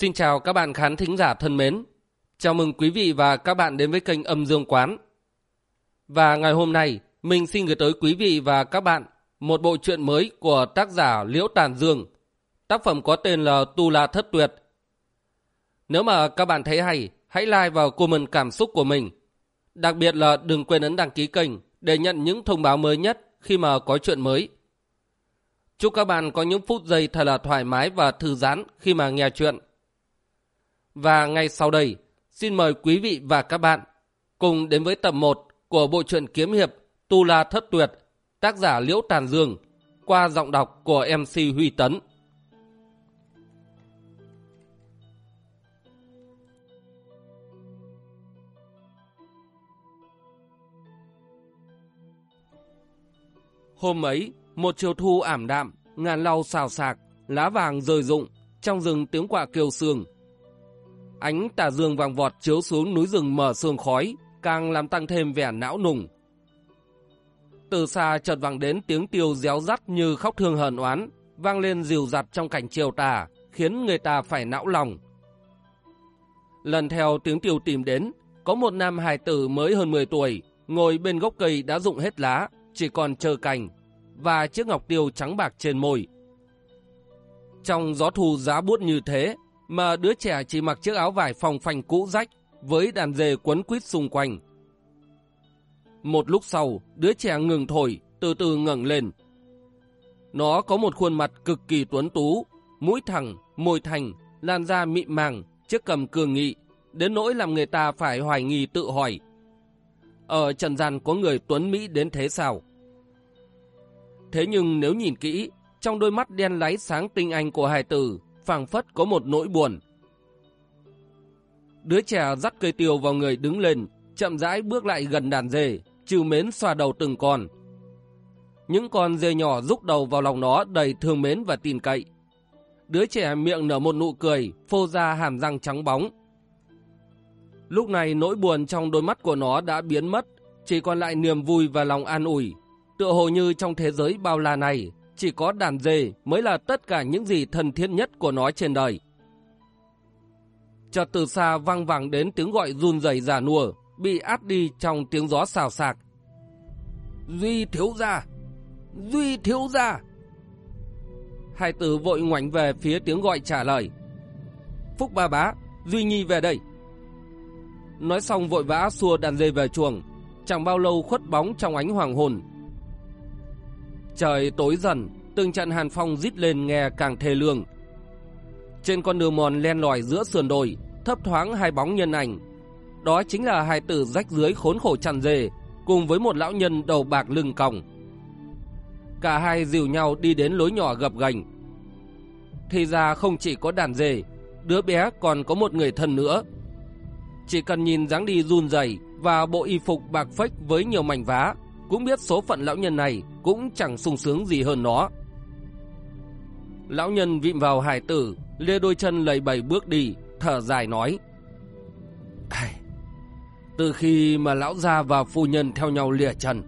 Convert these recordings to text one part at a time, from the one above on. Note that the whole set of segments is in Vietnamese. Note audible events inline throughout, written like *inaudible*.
Xin chào các bạn khán thính giả thân mến. Chào mừng quý vị và các bạn đến với kênh Âm Dương Quán. Và ngày hôm nay, mình xin gửi tới quý vị và các bạn một bộ truyện mới của tác giả Liễu Tàn Dương. Tác phẩm có tên là Tu La Thất Tuyệt. Nếu mà các bạn thấy hay, hãy like vào comment cảm xúc của mình. Đặc biệt là đừng quên ấn đăng ký kênh để nhận những thông báo mới nhất khi mà có chuyện mới. Chúc các bạn có những phút giây thật là thoải mái và thư giãn khi mà nghe chuyện. Và ngay sau đây, xin mời quý vị và các bạn cùng đến với tập 1 của bộ truyện kiếm hiệp Tu La Thất Tuyệt, tác giả Liễu Tàn Dương, qua giọng đọc của MC Huy Tấn. Hôm ấy, một chiều thu ảm đạm, ngàn lau xào sạc, lá vàng rơi rụng, trong rừng tiếng quạ kêu sương. Ánh tà dương vàng vọt chiếu xuống núi rừng mở sương khói, càng làm tăng thêm vẻ não nùng. Từ xa chợt vang đến tiếng tiêu réo rắt như khóc thương hờn oán, vang lên dìu dặt trong cảnh chiều tà, khiến người ta phải não lòng. Lần theo tiếng tiêu tìm đến, có một nam hài tử mới hơn 10 tuổi, ngồi bên gốc cây đã rụng hết lá, chỉ còn chờ cành, và chiếc ngọc tiêu trắng bạc trên môi. Trong gió thu giá buốt như thế, mà đứa trẻ chỉ mặc chiếc áo vải phòng phành cũ rách, với đàn dê quấn quýt xung quanh. Một lúc sau, đứa trẻ ngừng thổi, từ từ ngẩng lên. Nó có một khuôn mặt cực kỳ tuấn tú, mũi thẳng, môi thành, làn da mịn màng, chiếc cầm cường nghị, đến nỗi làm người ta phải hoài nghi tự hỏi. Ở trần gian có người tuấn Mỹ đến thế sao? Thế nhưng nếu nhìn kỹ, trong đôi mắt đen láy sáng tinh anh của hài tử, phảng phất có một nỗi buồn. Đứa trẻ dắt cây tiêu vào người đứng lên, chậm rãi bước lại gần đàn dê, trừ mến xoa đầu từng con. Những con dê nhỏ rúc đầu vào lòng nó đầy thương mến và tin cậy. Đứa trẻ miệng nở một nụ cười, phô ra hàm răng trắng bóng. Lúc này nỗi buồn trong đôi mắt của nó đã biến mất, chỉ còn lại niềm vui và lòng an ủi. Tựa hồ như trong thế giới bao la này, chỉ có đàn dê mới là tất cả những gì thân thiết nhất của nó trên đời. Chợt từ xa vang vẳng đến tiếng gọi run rẩy giả nùa, bị át đi trong tiếng gió xào xạc. Duy thiếu gia! Duy thiếu gia! Hai tử vội ngoảnh về phía tiếng gọi trả lời. Phúc ba bá, Duy Nhi về đây. Nói xong vội vã xua đàn dê về chuồng, chẳng bao lâu khuất bóng trong ánh hoàng hồn. Trời tối dần, từng trận hàn phong rít lên nghe càng thê lương. Trên con đường mòn len lỏi giữa sườn đồi, thấp thoáng hai bóng nhân ảnh. Đó chính là hai tử rách dưới khốn khổ chăn dề cùng với một lão nhân đầu bạc lưng còng. Cả hai dìu nhau đi đến lối nhỏ gập ghềnh. Thì ra không chỉ có đàn dề, đứa bé còn có một người thân nữa. Chỉ cần nhìn dáng đi run rẩy và bộ y phục bạc phách với nhiều mảnh vá, cũng biết số phận lão nhân này cũng chẳng sung sướng gì hơn nó. Lão nhân vịm vào hải tử, lê đôi chân lầy bầy bước đi, thở dài nói. Từ khi mà lão gia và phu nhân theo nhau lìa trần,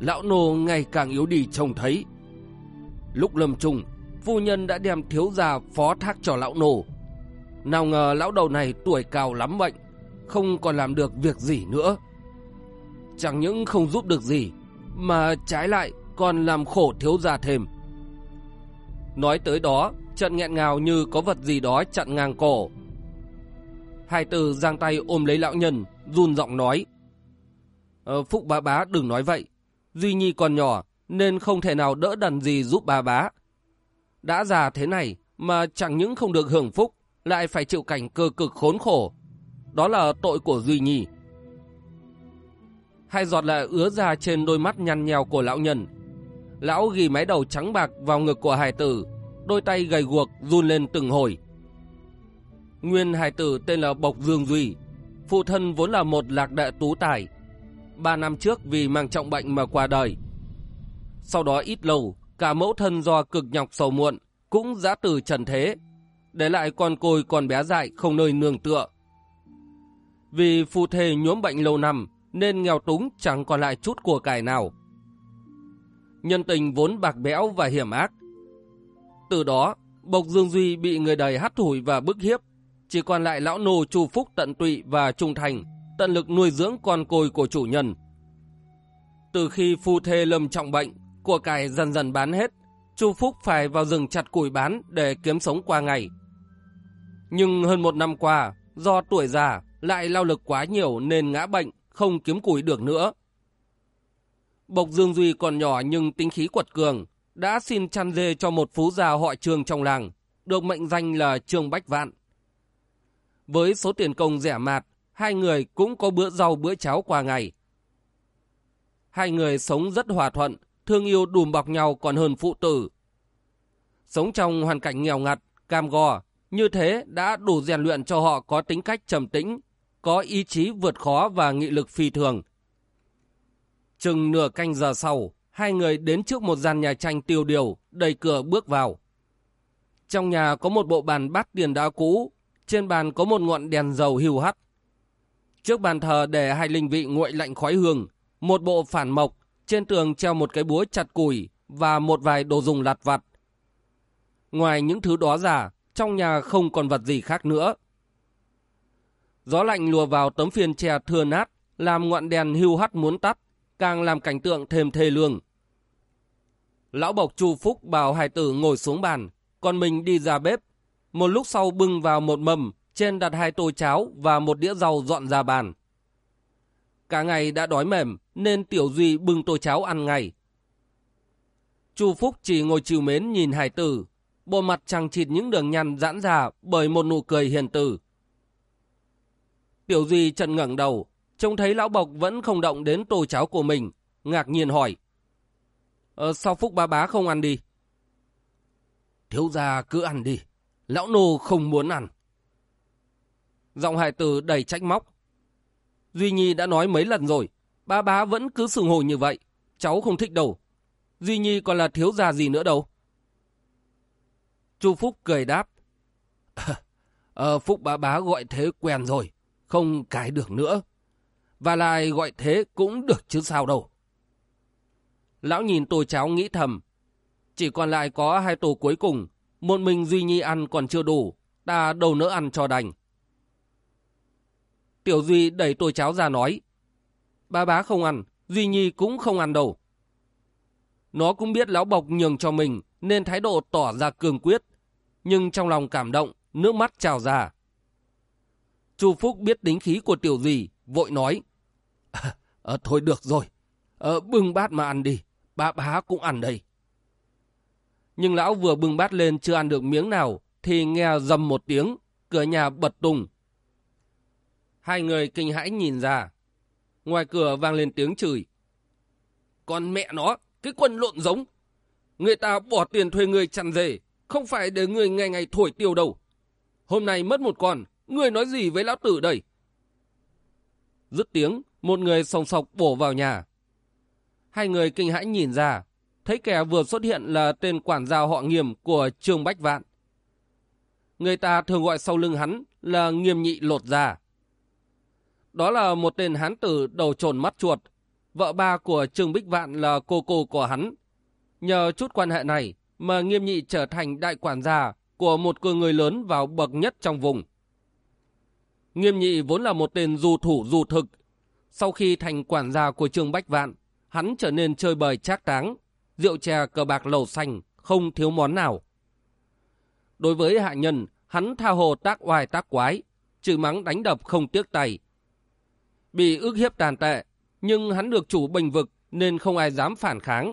lão nô ngày càng yếu đi trông thấy. Lúc lâm trùng, phu nhân đã đem thiếu gia phó thác cho lão nô. Nào ngờ lão đầu này tuổi cao lắm bệnh, không còn làm được việc gì nữa. Chẳng những không giúp được gì, mà trái lại còn làm khổ thiếu gia thêm. Nói tới đó, trận nghẹn ngào như có vật gì đó chặn ngang cổ. Hai từ giang tay ôm lấy lão nhân, run giọng nói. Ờ, Phúc bá bá đừng nói vậy. Duy Nhi còn nhỏ, nên không thể nào đỡ đần gì giúp bà bá. Đã già thế này, mà chẳng những không được hưởng phúc, lại phải chịu cảnh cơ cực khốn khổ. Đó là tội của Duy Nhi. Hai giọt lệ ứa ra trên đôi mắt nhăn nhèo của lão nhân. Lão ghi mái đầu trắng bạc vào ngực của hải tử, đôi tay gầy guộc run lên từng hồi. Nguyên hải tử tên là Bộc Dương Duy, phụ thân vốn là một lạc đệ tú tài. Ba năm trước vì mang trọng bệnh mà qua đời. Sau đó ít lâu, cả mẫu thân do cực nhọc sầu muộn cũng giã từ trần thế, để lại con côi còn bé dại không nơi nương tựa. Vì phụ thề nhuốm bệnh lâu năm, nên nghèo túng chẳng còn lại chút của cải nào. Nhân tình vốn bạc bẽo và hiểm ác. Từ đó, Bộc Dương Duy bị người đời hắt thủi và bức hiếp, chỉ còn lại lão nô Chu Phúc tận tụy và trung thành, tận lực nuôi dưỡng con côi của chủ nhân. Từ khi phu thê lâm trọng bệnh, của cải dần dần bán hết, Chu Phúc phải vào rừng chặt củi bán để kiếm sống qua ngày. Nhưng hơn một năm qua, do tuổi già lại lao lực quá nhiều nên ngã bệnh, không kiếm củi được nữa. Bộc Dương Duy còn nhỏ nhưng tính khí quật cường, đã xin chăn dê cho một phú gia họ trường trong làng, được mệnh danh là Trương Bách Vạn. Với số tiền công rẻ mạt, hai người cũng có bữa rau bữa cháo qua ngày. Hai người sống rất hòa thuận, thương yêu đùm bọc nhau còn hơn phụ tử. Sống trong hoàn cảnh nghèo ngặt, cam go, như thế đã đủ rèn luyện cho họ có tính cách trầm tĩnh, có ý chí vượt khó và nghị lực phi thường. Chừng nửa canh giờ sau, hai người đến trước một gian nhà tranh tiêu điều, đẩy cửa bước vào. Trong nhà có một bộ bàn bát tiền đá cũ, trên bàn có một ngọn đèn dầu hiu hắt. Trước bàn thờ để hai linh vị nguội lạnh khói hương, một bộ phản mộc, trên tường treo một cái búa chặt củi và một vài đồ dùng lặt vặt. Ngoài những thứ đó ra, trong nhà không còn vật gì khác nữa. Gió lạnh lùa vào tấm phiên tre thưa nát, làm ngọn đèn hưu hắt muốn tắt, càng làm cảnh tượng thêm thê lương. Lão bộc Chu Phúc bảo hải tử ngồi xuống bàn, còn mình đi ra bếp. Một lúc sau bưng vào một mầm, trên đặt hai tô cháo và một đĩa rau dọn ra bàn. Cả ngày đã đói mềm, nên Tiểu Duy bưng tô cháo ăn ngay. Chu Phúc chỉ ngồi chiều mến nhìn hải tử, bộ mặt chẳng chịt những đường nhăn giãn ra bởi một nụ cười hiền từ. Tiểu Duy chợt ngẩng đầu, trông thấy lão bộc vẫn không động đến tô cháo của mình, ngạc nhiên hỏi. Ờ, sao Phúc ba bá không ăn đi? Thiếu gia cứ ăn đi, lão nô không muốn ăn. Giọng hải tử đầy trách móc. Duy Nhi đã nói mấy lần rồi, ba bá vẫn cứ sừng hồ như vậy, cháu không thích đâu. Duy Nhi còn là thiếu gia gì nữa đâu. Chu Phúc cười đáp. *laughs* Ờ, Phúc bá bá gọi thế quen rồi, không cái được nữa. Và lại gọi thế cũng được chứ sao đâu. Lão nhìn tôi cháu nghĩ thầm. Chỉ còn lại có hai tổ cuối cùng, một mình Duy Nhi ăn còn chưa đủ, ta đâu nỡ ăn cho đành. Tiểu Duy đẩy tôi cháu ra nói. Ba bá không ăn, Duy Nhi cũng không ăn đâu. Nó cũng biết lão bộc nhường cho mình nên thái độ tỏ ra cường quyết. Nhưng trong lòng cảm động, nước mắt trào ra. Chu Phúc biết tính khí của Tiểu gì, vội nói. À, thôi được rồi, à, bưng bát mà ăn đi, ba bá cũng ăn đây. Nhưng lão vừa bưng bát lên chưa ăn được miếng nào, thì nghe dầm một tiếng, cửa nhà bật tung. Hai người kinh hãi nhìn ra. Ngoài cửa vang lên tiếng chửi. Con mẹ nó, cái quân lộn giống. Người ta bỏ tiền thuê người chăn dề, không phải để người ngày ngày thổi tiêu đâu. Hôm nay mất một con, người nói gì với lão tử đây? Dứt tiếng, một người sòng sọc bổ vào nhà. Hai người kinh hãi nhìn ra, thấy kẻ vừa xuất hiện là tên quản gia họ nghiêm của Trương Bách Vạn. Người ta thường gọi sau lưng hắn là nghiêm nhị lột già Đó là một tên hán tử đầu trồn mắt chuột. Vợ ba của Trương Bích Vạn là cô cô của hắn. Nhờ chút quan hệ này mà nghiêm nhị trở thành đại quản gia của một cơ người lớn vào bậc nhất trong vùng. Nghiêm nhị vốn là một tên du thủ du thực. Sau khi thành quản gia của Trương Bách Vạn, hắn trở nên chơi bời trác táng, rượu chè cờ bạc lầu xanh, không thiếu món nào. Đối với hạ nhân, hắn tha hồ tác oai tác quái, chửi mắng đánh đập không tiếc tay, bị ước hiếp tàn tệ, nhưng hắn được chủ bình vực nên không ai dám phản kháng.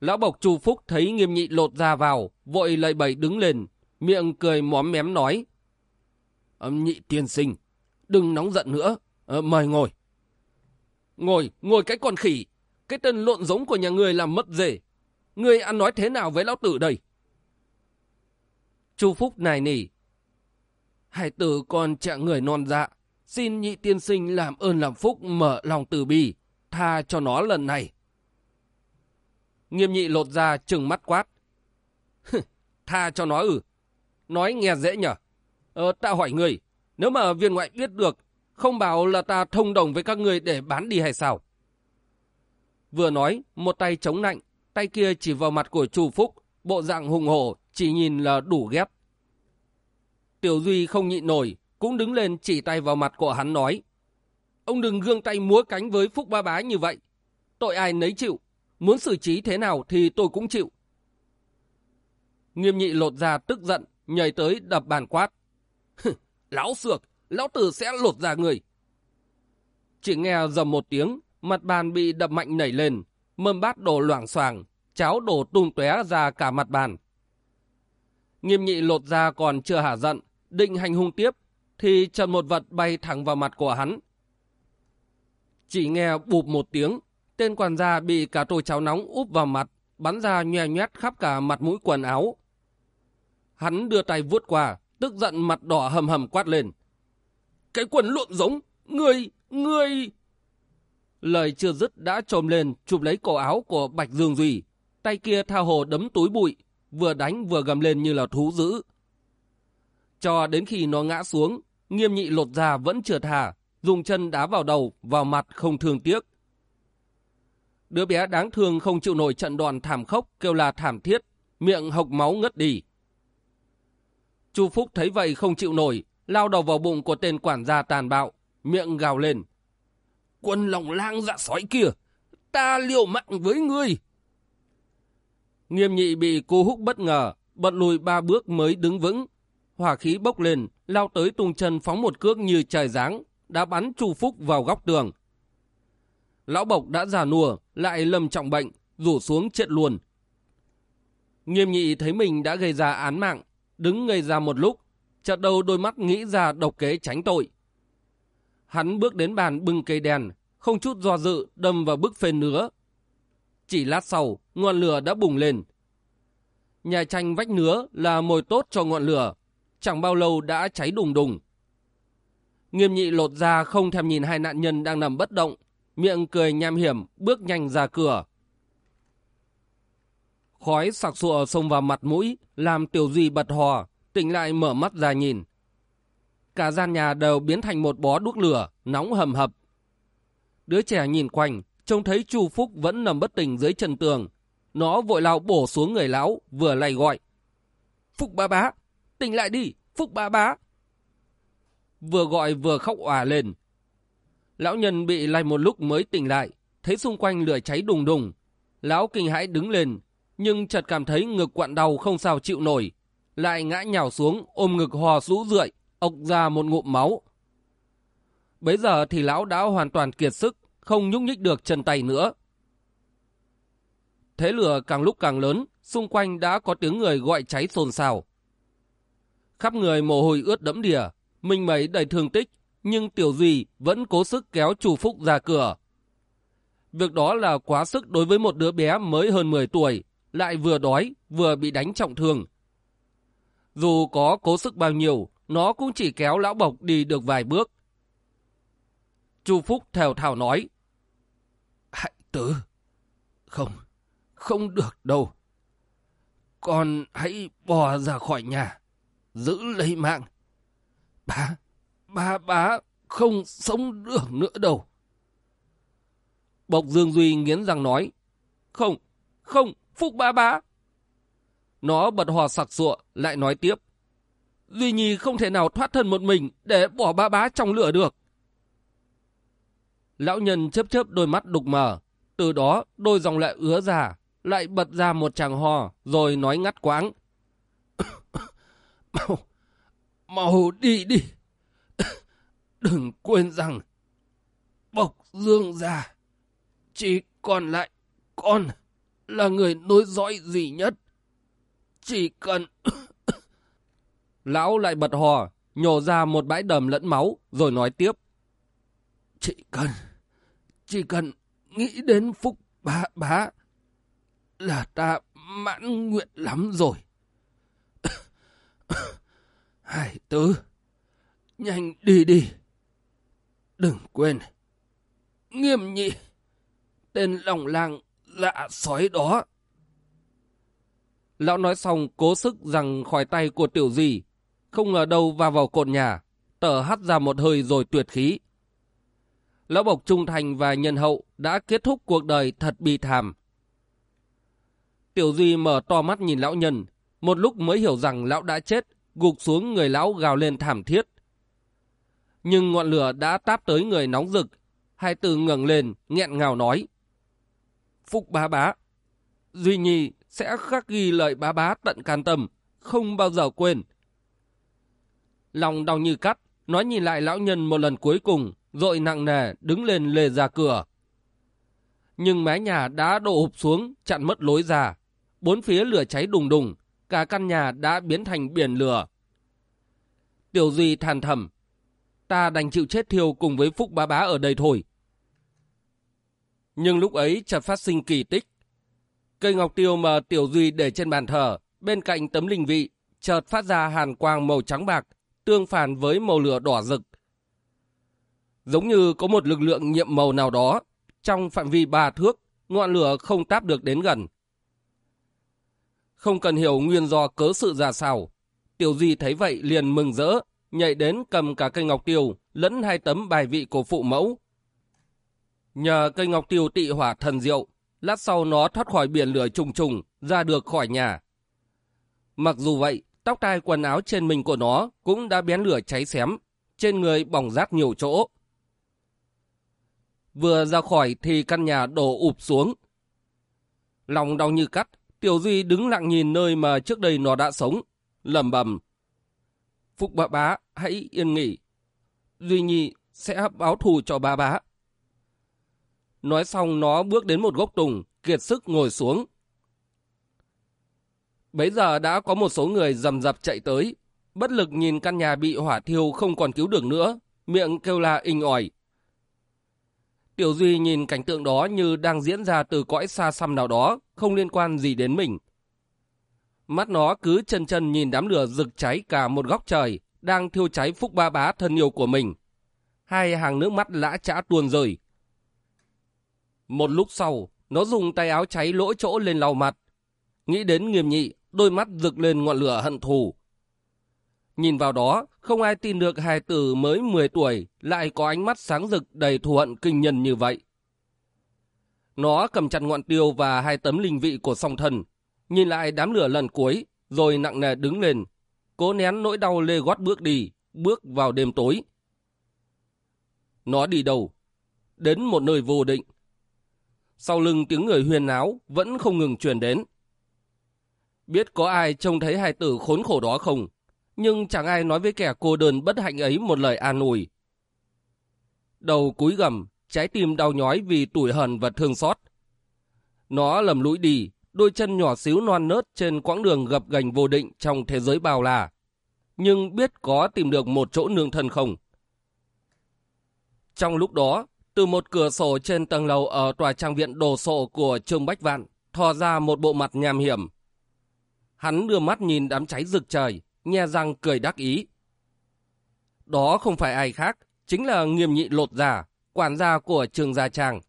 Lão bộc Chu Phúc thấy nghiêm nhị lột ra vào, vội lợi bẩy đứng lên, miệng cười móm mém nói. Nhị tiên sinh, đừng nóng giận nữa, ờ, mời ngồi. Ngồi, ngồi cái con khỉ, cái tên lộn giống của nhà người làm mất rể. Người ăn nói thế nào với lão tử đây? Chu Phúc này nỉ. Hải tử còn trạng người non dạ, Xin nhị tiên sinh làm ơn làm phúc mở lòng từ bi, tha cho nó lần này. Nghiêm nhị lột ra trừng mắt quát. *laughs* tha cho nó ừ. Nói nghe dễ nhở. Ờ, ta hỏi người, nếu mà viên ngoại biết được, không bảo là ta thông đồng với các người để bán đi hay sao? Vừa nói, một tay chống nạnh, tay kia chỉ vào mặt của chủ Phúc, bộ dạng hùng hổ, chỉ nhìn là đủ ghét. Tiểu Duy không nhịn nổi, cũng đứng lên chỉ tay vào mặt của hắn nói. Ông đừng gương tay múa cánh với Phúc Ba Bá như vậy. Tội ai nấy chịu, muốn xử trí thế nào thì tôi cũng chịu. Nghiêm nhị lột ra tức giận, nhảy tới đập bàn quát. *laughs* lão sược, lão tử sẽ lột ra người. Chỉ nghe dầm một tiếng, mặt bàn bị đập mạnh nảy lên, mâm bát đổ loảng xoàng, cháo đổ tung tóe ra cả mặt bàn. Nghiêm nhị lột ra còn chưa hả giận, định hành hung tiếp, thì trần một vật bay thẳng vào mặt của hắn. Chỉ nghe bụp một tiếng, tên quản gia bị cả tô cháo nóng úp vào mặt, bắn ra nhòe nhét khắp cả mặt mũi quần áo. Hắn đưa tay vuốt qua, tức giận mặt đỏ hầm hầm quát lên. Cái quần luộn giống, ngươi, ngươi... Lời chưa dứt đã trồm lên chụp lấy cổ áo của Bạch Dương Duy, tay kia tha hồ đấm túi bụi, vừa đánh vừa gầm lên như là thú dữ. Cho đến khi nó ngã xuống, nghiêm nhị lột ra vẫn trượt thả, dùng chân đá vào đầu, vào mặt không thương tiếc. Đứa bé đáng thương không chịu nổi trận đòn thảm khốc kêu là thảm thiết, miệng hộc máu ngất đi. Chu Phúc thấy vậy không chịu nổi, lao đầu vào bụng của tên quản gia tàn bạo, miệng gào lên. Quân lòng lang dạ sói kia, ta liều mạng với ngươi. Nghiêm nhị bị cô húc bất ngờ, bật lùi ba bước mới đứng vững. Hỏa khí bốc lên, lao tới tung chân phóng một cước như trời giáng, đã bắn Chu Phúc vào góc tường. Lão Bộc đã già nùa, lại lâm trọng bệnh, rủ xuống chết luôn. Nghiêm nhị thấy mình đã gây ra án mạng, đứng ngây ra một lúc, chợt đầu đôi mắt nghĩ ra độc kế tránh tội. Hắn bước đến bàn bưng cây đèn, không chút do dự đâm vào bức phên nứa. Chỉ lát sau, ngọn lửa đã bùng lên. Nhà tranh vách nứa là mồi tốt cho ngọn lửa, chẳng bao lâu đã cháy đùng đùng. Nghiêm nhị lột ra không thèm nhìn hai nạn nhân đang nằm bất động, miệng cười nham hiểm, bước nhanh ra cửa. Khói sặc sụa xông vào mặt mũi, làm tiểu duy bật hò, tỉnh lại mở mắt ra nhìn. Cả gian nhà đều biến thành một bó đuốc lửa, nóng hầm hập. Đứa trẻ nhìn quanh, trông thấy Chu Phúc vẫn nằm bất tỉnh dưới chân tường. Nó vội lao bổ xuống người lão, vừa lay gọi. Phúc ba bá, tỉnh lại đi, Phúc ba bá. Vừa gọi vừa khóc òa lên. Lão nhân bị lay một lúc mới tỉnh lại, thấy xung quanh lửa cháy đùng đùng. Lão kinh hãi đứng lên, nhưng chợt cảm thấy ngực quặn đau không sao chịu nổi. Lại ngã nhào xuống, ôm ngực hò rũ rượi, ộc ra một ngụm máu. Bấy giờ thì lão đã hoàn toàn kiệt sức, không nhúc nhích được chân tay nữa. Thế lửa càng lúc càng lớn, xung quanh đã có tiếng người gọi cháy xôn xao. Khắp người mồ hôi ướt đẫm đìa, mình mấy đầy thương tích, nhưng Tiểu Duy vẫn cố sức kéo chủ Phúc ra cửa. Việc đó là quá sức đối với một đứa bé mới hơn 10 tuổi, lại vừa đói, vừa bị đánh trọng thương. Dù có cố sức bao nhiêu, nó cũng chỉ kéo lão bộc đi được vài bước. Chu Phúc thèo thào nói. Hạnh tử, không, không được đâu. Con hãy bò ra khỏi nhà, giữ lấy mạng. Bá, bá, bá, không sống được nữa đâu. Bộc Dương Duy nghiến răng nói. Không, không, Phúc ba bá. Nó bật hò sặc sụa, lại nói tiếp. Duy Nhi không thể nào thoát thân một mình để bỏ ba bá trong lửa được. Lão nhân chớp chớp đôi mắt đục mờ, từ đó đôi dòng lệ ứa ra, lại bật ra một chàng hò, rồi nói ngắt quãng. *coughs* mau, mau đi đi. *coughs* Đừng quên rằng, bộc dương già, chỉ còn lại con là người nối dõi duy nhất. Chỉ cần... *coughs* Lão lại bật hò, nhổ ra một bãi đầm lẫn máu, rồi nói tiếp. Chỉ cần, chỉ cần nghĩ đến phúc bá bá là ta mãn nguyện lắm rồi. *coughs* Hải tứ, nhanh đi đi. Đừng quên, nghiêm nhị, tên lòng làng lạ sói đó. Lão nói xong cố sức rằng khỏi tay của tiểu gì, không ngờ đâu va vào cột nhà, tở hắt ra một hơi rồi tuyệt khí. Lão Bộc trung thành và nhân hậu đã kết thúc cuộc đời thật bi thảm. Tiểu Duy mở to mắt nhìn lão nhân, một lúc mới hiểu rằng lão đã chết, gục xuống người lão gào lên thảm thiết. Nhưng ngọn lửa đã táp tới người nóng rực, hai từ ngẩng lên, nghẹn ngào nói. Phúc bá bá, Duy Nhi sẽ khắc ghi lời bá bá tận can tâm, không bao giờ quên. Lòng đau như cắt, nó nhìn lại lão nhân một lần cuối cùng, rồi nặng nề đứng lên lề ra cửa. Nhưng mái nhà đã đổ hụp xuống, chặn mất lối ra. Bốn phía lửa cháy đùng đùng, cả căn nhà đã biến thành biển lửa. Tiểu Duy than thầm, ta đành chịu chết thiêu cùng với Phúc bá bá ở đây thôi. Nhưng lúc ấy chợt phát sinh kỳ tích. Cây ngọc tiêu mà Tiểu Duy để trên bàn thờ, bên cạnh tấm linh vị, chợt phát ra hàn quang màu trắng bạc, tương phản với màu lửa đỏ rực. Giống như có một lực lượng nhiệm màu nào đó, trong phạm vi ba thước, ngọn lửa không táp được đến gần. Không cần hiểu nguyên do cớ sự ra sao, Tiểu Duy thấy vậy liền mừng rỡ, nhảy đến cầm cả cây ngọc tiêu, lẫn hai tấm bài vị của phụ mẫu. Nhờ cây ngọc tiêu tị hỏa thần diệu, lát sau nó thoát khỏi biển lửa trùng trùng, ra được khỏi nhà. Mặc dù vậy, tóc tai quần áo trên mình của nó cũng đã bén lửa cháy xém, trên người bỏng rát nhiều chỗ. Vừa ra khỏi thì căn nhà đổ ụp xuống. Lòng đau như cắt, Tiểu Duy đứng lặng nhìn nơi mà trước đây nó đã sống, lầm bầm. Phúc bà bá, hãy yên nghỉ. Duy Nhi sẽ báo thù cho bà bá. Nói xong nó bước đến một gốc tùng, kiệt sức ngồi xuống. Bấy giờ đã có một số người rầm rập chạy tới, bất lực nhìn căn nhà bị hỏa thiêu không còn cứu được nữa, miệng kêu la inh ỏi. Tiểu Duy nhìn cảnh tượng đó như đang diễn ra từ cõi xa xăm nào đó, không liên quan gì đến mình. Mắt nó cứ chân chân nhìn đám lửa rực cháy cả một góc trời, đang thiêu cháy phúc ba bá thân yêu của mình. Hai hàng nước mắt lã chã tuôn rơi. Một lúc sau, nó dùng tay áo cháy lỗ chỗ lên lau mặt. Nghĩ đến nghiêm nhị, đôi mắt rực lên ngọn lửa hận thù. Nhìn vào đó, không ai tin được hài tử mới 10 tuổi lại có ánh mắt sáng rực đầy thù hận kinh nhân như vậy. Nó cầm chặt ngọn tiêu và hai tấm linh vị của song thần, nhìn lại đám lửa lần cuối, rồi nặng nề đứng lên, cố nén nỗi đau lê gót bước đi, bước vào đêm tối. Nó đi đâu? Đến một nơi vô định. Sau lưng tiếng người huyền náo vẫn không ngừng truyền đến. Biết có ai trông thấy hai tử khốn khổ đó không? Nhưng chẳng ai nói với kẻ cô đơn bất hạnh ấy một lời an ủi. Đầu cúi gầm, trái tim đau nhói vì tủi hận và thương xót. Nó lầm lũi đi, đôi chân nhỏ xíu non nớt trên quãng đường gập gành vô định trong thế giới bao la. Nhưng biết có tìm được một chỗ nương thân không? Trong lúc đó, từ một cửa sổ trên tầng lầu ở tòa trang viện đồ sộ của Trương Bách Vạn, thò ra một bộ mặt nham hiểm. Hắn đưa mắt nhìn đám cháy rực trời, nhe răng cười đắc ý. Đó không phải ai khác, chính là nghiêm nhị lột giả, quản gia của trường gia trang.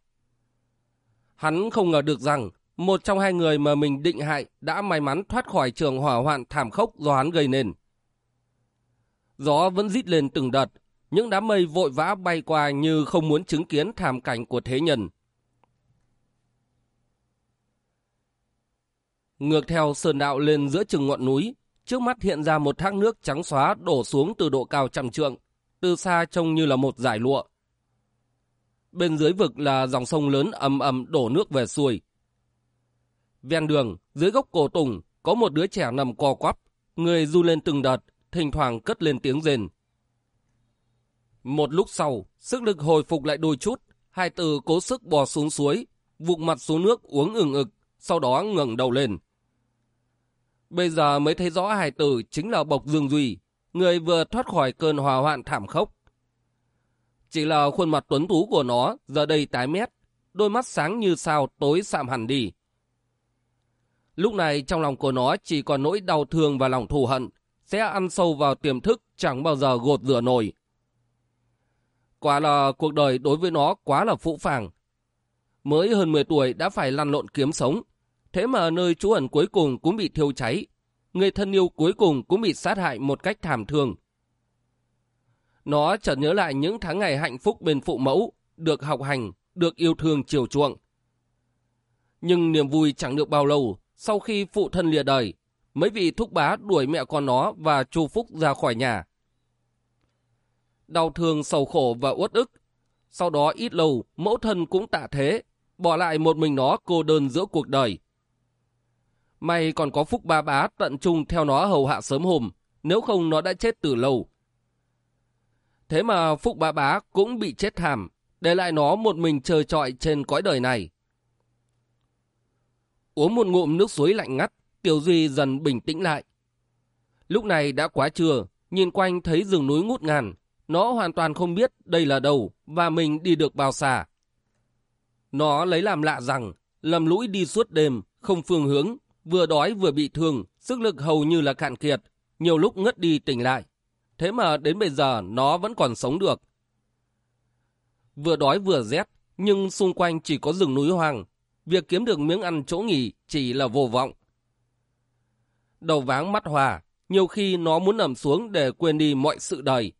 Hắn không ngờ được rằng, một trong hai người mà mình định hại đã may mắn thoát khỏi trường hỏa hoạn thảm khốc do hắn gây nên. Gió vẫn rít lên từng đợt, những đám mây vội vã bay qua như không muốn chứng kiến thảm cảnh của thế nhân. Ngược theo sơn đạo lên giữa chừng ngọn núi, trước mắt hiện ra một thác nước trắng xóa đổ xuống từ độ cao trăm trượng, từ xa trông như là một dải lụa. Bên dưới vực là dòng sông lớn ầm ầm đổ nước về xuôi. Ven đường, dưới gốc cổ tùng, có một đứa trẻ nằm co quắp, người du lên từng đợt, thỉnh thoảng cất lên tiếng rền. Một lúc sau, sức lực hồi phục lại đôi chút, hai từ cố sức bò xuống suối, vụt mặt xuống nước uống ừng ực, sau đó ngẩng đầu lên. Bây giờ mới thấy rõ hải tử chính là Bộc Dương Duy, người vừa thoát khỏi cơn hòa hoạn thảm khốc. Chỉ là khuôn mặt tuấn tú của nó giờ đây tái mét, đôi mắt sáng như sao tối sạm hẳn đi. Lúc này trong lòng của nó chỉ còn nỗi đau thương và lòng thù hận, sẽ ăn sâu vào tiềm thức chẳng bao giờ gột rửa nổi. Quả là cuộc đời đối với nó quá là phụ phàng. Mới hơn 10 tuổi đã phải lăn lộn kiếm sống, thế mà nơi trú ẩn cuối cùng cũng bị thiêu cháy. Người thân yêu cuối cùng cũng bị sát hại một cách thảm thương. Nó chợt nhớ lại những tháng ngày hạnh phúc bên phụ mẫu, được học hành, được yêu thương chiều chuộng. Nhưng niềm vui chẳng được bao lâu, sau khi phụ thân lìa đời, mấy vị thúc bá đuổi mẹ con nó và Chu Phúc ra khỏi nhà. Đau thương sầu khổ và uất ức. Sau đó ít lâu, mẫu thân cũng tạ thế, bỏ lại một mình nó cô đơn giữa cuộc đời. May còn có Phúc ba bá tận trung theo nó hầu hạ sớm hôm, nếu không nó đã chết từ lâu. Thế mà Phúc ba bá cũng bị chết thảm, để lại nó một mình chờ trọi trên cõi đời này. Uống một ngụm nước suối lạnh ngắt, Tiểu Duy dần bình tĩnh lại. Lúc này đã quá trưa, nhìn quanh thấy rừng núi ngút ngàn. Nó hoàn toàn không biết đây là đâu và mình đi được bao xa. Nó lấy làm lạ rằng lầm lũi đi suốt đêm, không phương hướng, vừa đói vừa bị thương, sức lực hầu như là cạn kiệt, nhiều lúc ngất đi tỉnh lại. Thế mà đến bây giờ nó vẫn còn sống được. Vừa đói vừa rét, nhưng xung quanh chỉ có rừng núi hoang. Việc kiếm được miếng ăn chỗ nghỉ chỉ là vô vọng. Đầu váng mắt hòa, nhiều khi nó muốn nằm xuống để quên đi mọi sự đời.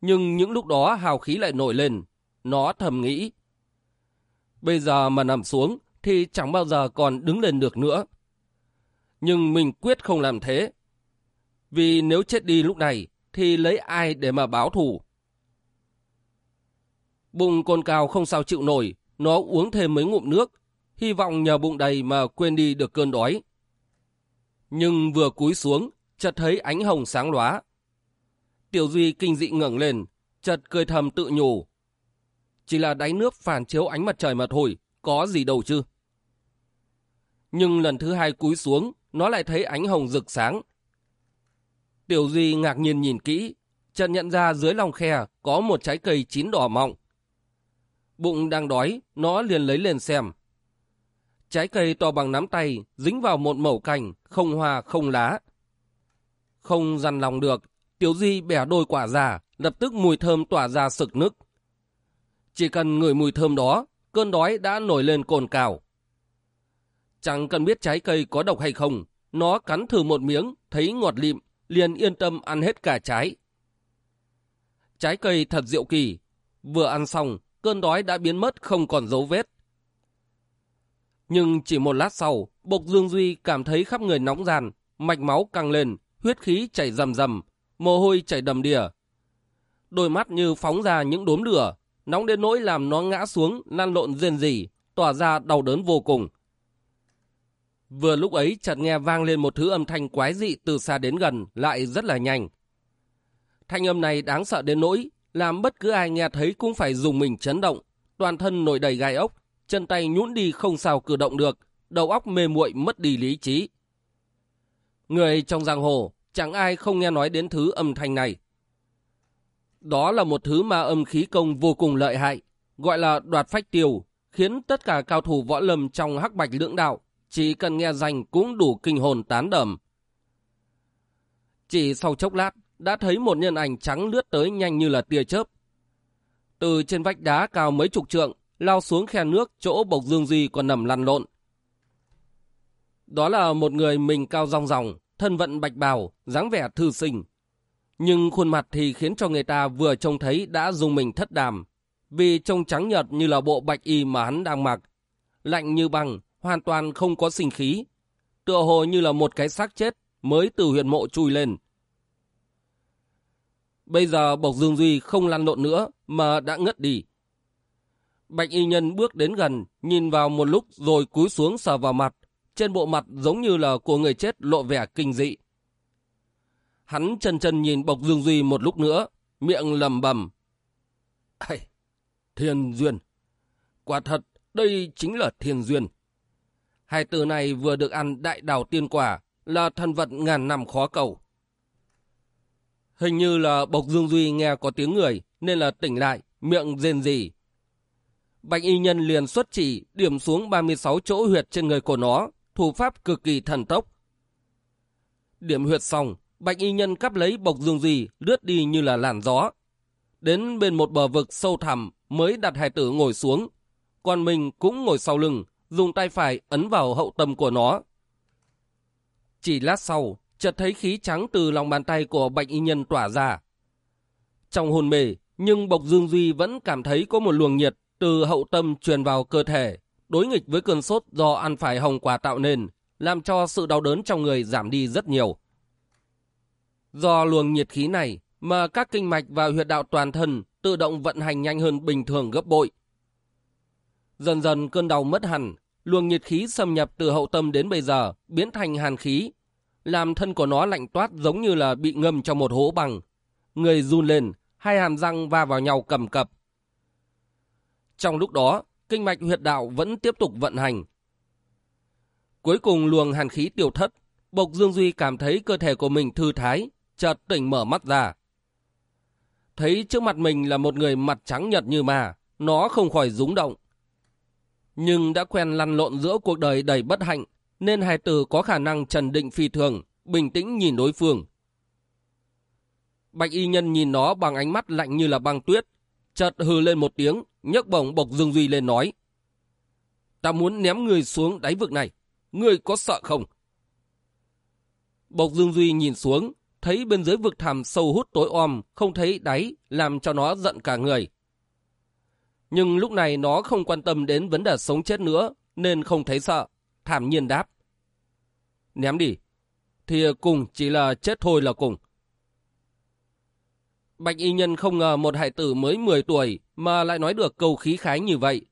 Nhưng những lúc đó hào khí lại nổi lên. Nó thầm nghĩ. Bây giờ mà nằm xuống thì chẳng bao giờ còn đứng lên được nữa. Nhưng mình quyết không làm thế. Vì nếu chết đi lúc này thì lấy ai để mà báo thù. Bụng cồn cào không sao chịu nổi, nó uống thêm mấy ngụm nước, hy vọng nhờ bụng đầy mà quên đi được cơn đói. Nhưng vừa cúi xuống, chợt thấy ánh hồng sáng lóa. Tiểu Duy kinh dị ngẩng lên, chợt cười thầm tự nhủ. Chỉ là đáy nước phản chiếu ánh mặt trời mà thôi, có gì đâu chứ. Nhưng lần thứ hai cúi xuống, nó lại thấy ánh hồng rực sáng. Tiểu Duy ngạc nhiên nhìn kỹ, chợt nhận ra dưới lòng khe có một trái cây chín đỏ mọng. Bụng đang đói, nó liền lấy lên xem. Trái cây to bằng nắm tay, dính vào một mẩu cành, không hoa không lá. Không dằn lòng được, Tiểu Di bẻ đôi quả già, lập tức mùi thơm tỏa ra sực nức. Chỉ cần ngửi mùi thơm đó, cơn đói đã nổi lên cồn cào. Chẳng cần biết trái cây có độc hay không, nó cắn thử một miếng, thấy ngọt lịm, liền yên tâm ăn hết cả trái. Trái cây thật diệu kỳ, vừa ăn xong, cơn đói đã biến mất không còn dấu vết. Nhưng chỉ một lát sau, Bộc Dương Duy cảm thấy khắp người nóng ràn, mạch máu căng lên, huyết khí chảy rầm rầm, mồ hôi chảy đầm đìa. Đôi mắt như phóng ra những đốm lửa, nóng đến nỗi làm nó ngã xuống, lăn lộn rên rỉ, tỏa ra đau đớn vô cùng. Vừa lúc ấy chợt nghe vang lên một thứ âm thanh quái dị từ xa đến gần, lại rất là nhanh. Thanh âm này đáng sợ đến nỗi, làm bất cứ ai nghe thấy cũng phải dùng mình chấn động, toàn thân nổi đầy gai ốc, chân tay nhũn đi không sao cử động được, đầu óc mê muội mất đi lý trí. Người trong giang hồ, chẳng ai không nghe nói đến thứ âm thanh này. Đó là một thứ ma âm khí công vô cùng lợi hại, gọi là đoạt phách tiêu, khiến tất cả cao thủ võ lâm trong hắc bạch lưỡng đạo chỉ cần nghe danh cũng đủ kinh hồn tán đầm. Chỉ sau chốc lát, đã thấy một nhân ảnh trắng lướt tới nhanh như là tia chớp. Từ trên vách đá cao mấy chục trượng, lao xuống khe nước chỗ Bộc Dương Duy còn nằm lăn lộn. Đó là một người mình cao rong ròng, thân vận bạch bào, dáng vẻ thư sinh. Nhưng khuôn mặt thì khiến cho người ta vừa trông thấy đã dùng mình thất đàm, vì trông trắng nhợt như là bộ bạch y mà hắn đang mặc. Lạnh như băng, hoàn toàn không có sinh khí, tựa hồ như là một cái xác chết mới từ huyện mộ chui lên. Bây giờ Bộc Dương Duy không lăn lộn nữa mà đã ngất đi. Bạch y nhân bước đến gần, nhìn vào một lúc rồi cúi xuống sờ vào mặt. Trên bộ mặt giống như là của người chết lộ vẻ kinh dị. Hắn chân chân nhìn Bộc Dương Duy một lúc nữa, miệng lầm bầm. Ây, thiên duyên. Quả thật, đây chính là thiên duyên. Hai từ này vừa được ăn đại đào tiên quả, là thần vật ngàn năm khó cầu. Hình như là Bộc Dương Duy nghe có tiếng người, nên là tỉnh lại, miệng rên rỉ. Bạch y nhân liền xuất chỉ, điểm xuống 36 chỗ huyệt trên người của nó, thủ pháp cực kỳ thần tốc. Điểm huyệt xong, Bạch y nhân cắp lấy Bộc Dương Duy, lướt đi như là làn gió. Đến bên một bờ vực sâu thẳm mới đặt hải tử ngồi xuống, còn mình cũng ngồi sau lưng, dùng tay phải ấn vào hậu tâm của nó. Chỉ lát sau, chợt thấy khí trắng từ lòng bàn tay của bạch y nhân tỏa ra. Trong hồn mê, nhưng Bộc Dương Duy vẫn cảm thấy có một luồng nhiệt từ hậu tâm truyền vào cơ thể, đối nghịch với cơn sốt do ăn phải hồng quả tạo nên, làm cho sự đau đớn trong người giảm đi rất nhiều. Do luồng nhiệt khí này mà các kinh mạch và huyệt đạo toàn thân tự động vận hành nhanh hơn bình thường gấp bội. Dần dần cơn đau mất hẳn, luồng nhiệt khí xâm nhập từ hậu tâm đến bây giờ biến thành hàn khí, làm thân của nó lạnh toát giống như là bị ngâm trong một hố bằng. Người run lên, hai hàm răng va vào nhau cầm cập. Trong lúc đó, kinh mạch huyệt đạo vẫn tiếp tục vận hành. Cuối cùng luồng hàn khí tiêu thất, Bộc Dương Duy cảm thấy cơ thể của mình thư thái, chợt tỉnh mở mắt ra. Thấy trước mặt mình là một người mặt trắng nhật như mà, nó không khỏi rúng động. Nhưng đã quen lăn lộn giữa cuộc đời đầy bất hạnh, nên hài tử có khả năng trần định phi thường, bình tĩnh nhìn đối phương. Bạch y nhân nhìn nó bằng ánh mắt lạnh như là băng tuyết, chợt hừ lên một tiếng, nhấc bổng bộc Dương Duy lên nói. Ta muốn ném người xuống đáy vực này, ngươi có sợ không? Bộc Dương Duy nhìn xuống, thấy bên dưới vực thẳm sâu hút tối om, không thấy đáy, làm cho nó giận cả người. Nhưng lúc này nó không quan tâm đến vấn đề sống chết nữa, nên không thấy sợ, thảm nhiên đáp. Ném đi, thì cùng chỉ là chết thôi là cùng. Bạch y nhân không ngờ một hải tử mới 10 tuổi mà lại nói được câu khí khái như vậy.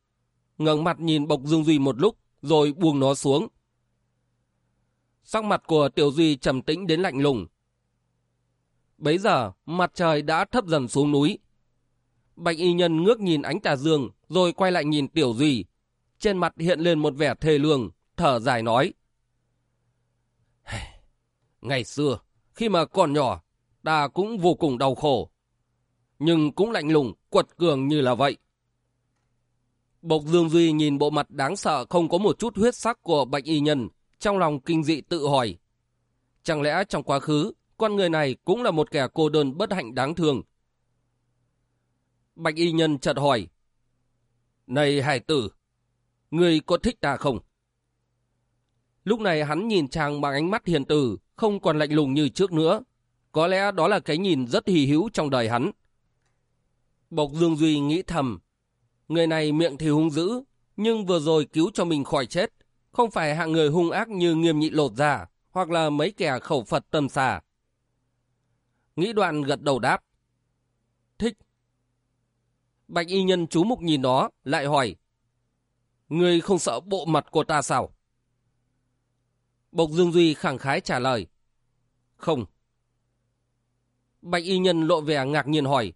ngẩng mặt nhìn Bộc Dương Duy một lúc, rồi buông nó xuống. Sắc mặt của Tiểu Duy trầm tĩnh đến lạnh lùng. Bấy giờ, mặt trời đã thấp dần xuống núi. Bạch y nhân ngước nhìn ánh tà dương, rồi quay lại nhìn Tiểu Duy. Trên mặt hiện lên một vẻ thề lương, thở dài nói. Ngày xưa, khi mà còn nhỏ, ta cũng vô cùng đau khổ nhưng cũng lạnh lùng, quật cường như là vậy. Bộc Dương Duy nhìn bộ mặt đáng sợ không có một chút huyết sắc của bạch y nhân, trong lòng kinh dị tự hỏi. Chẳng lẽ trong quá khứ, con người này cũng là một kẻ cô đơn bất hạnh đáng thương? Bạch y nhân chợt hỏi. Này hải tử, ngươi có thích ta không? Lúc này hắn nhìn chàng bằng ánh mắt hiền từ, không còn lạnh lùng như trước nữa. Có lẽ đó là cái nhìn rất hì hữu trong đời hắn. Bộc Dương Duy nghĩ thầm, người này miệng thì hung dữ, nhưng vừa rồi cứu cho mình khỏi chết, không phải hạng người hung ác như nghiêm nhị lột giả hoặc là mấy kẻ khẩu Phật tâm xà. Nghĩ đoạn gật đầu đáp. Thích. Bạch y nhân chú mục nhìn nó, lại hỏi. Người không sợ bộ mặt của ta sao? Bộc Dương Duy khẳng khái trả lời. Không. Bạch y nhân lộ vẻ ngạc nhiên hỏi.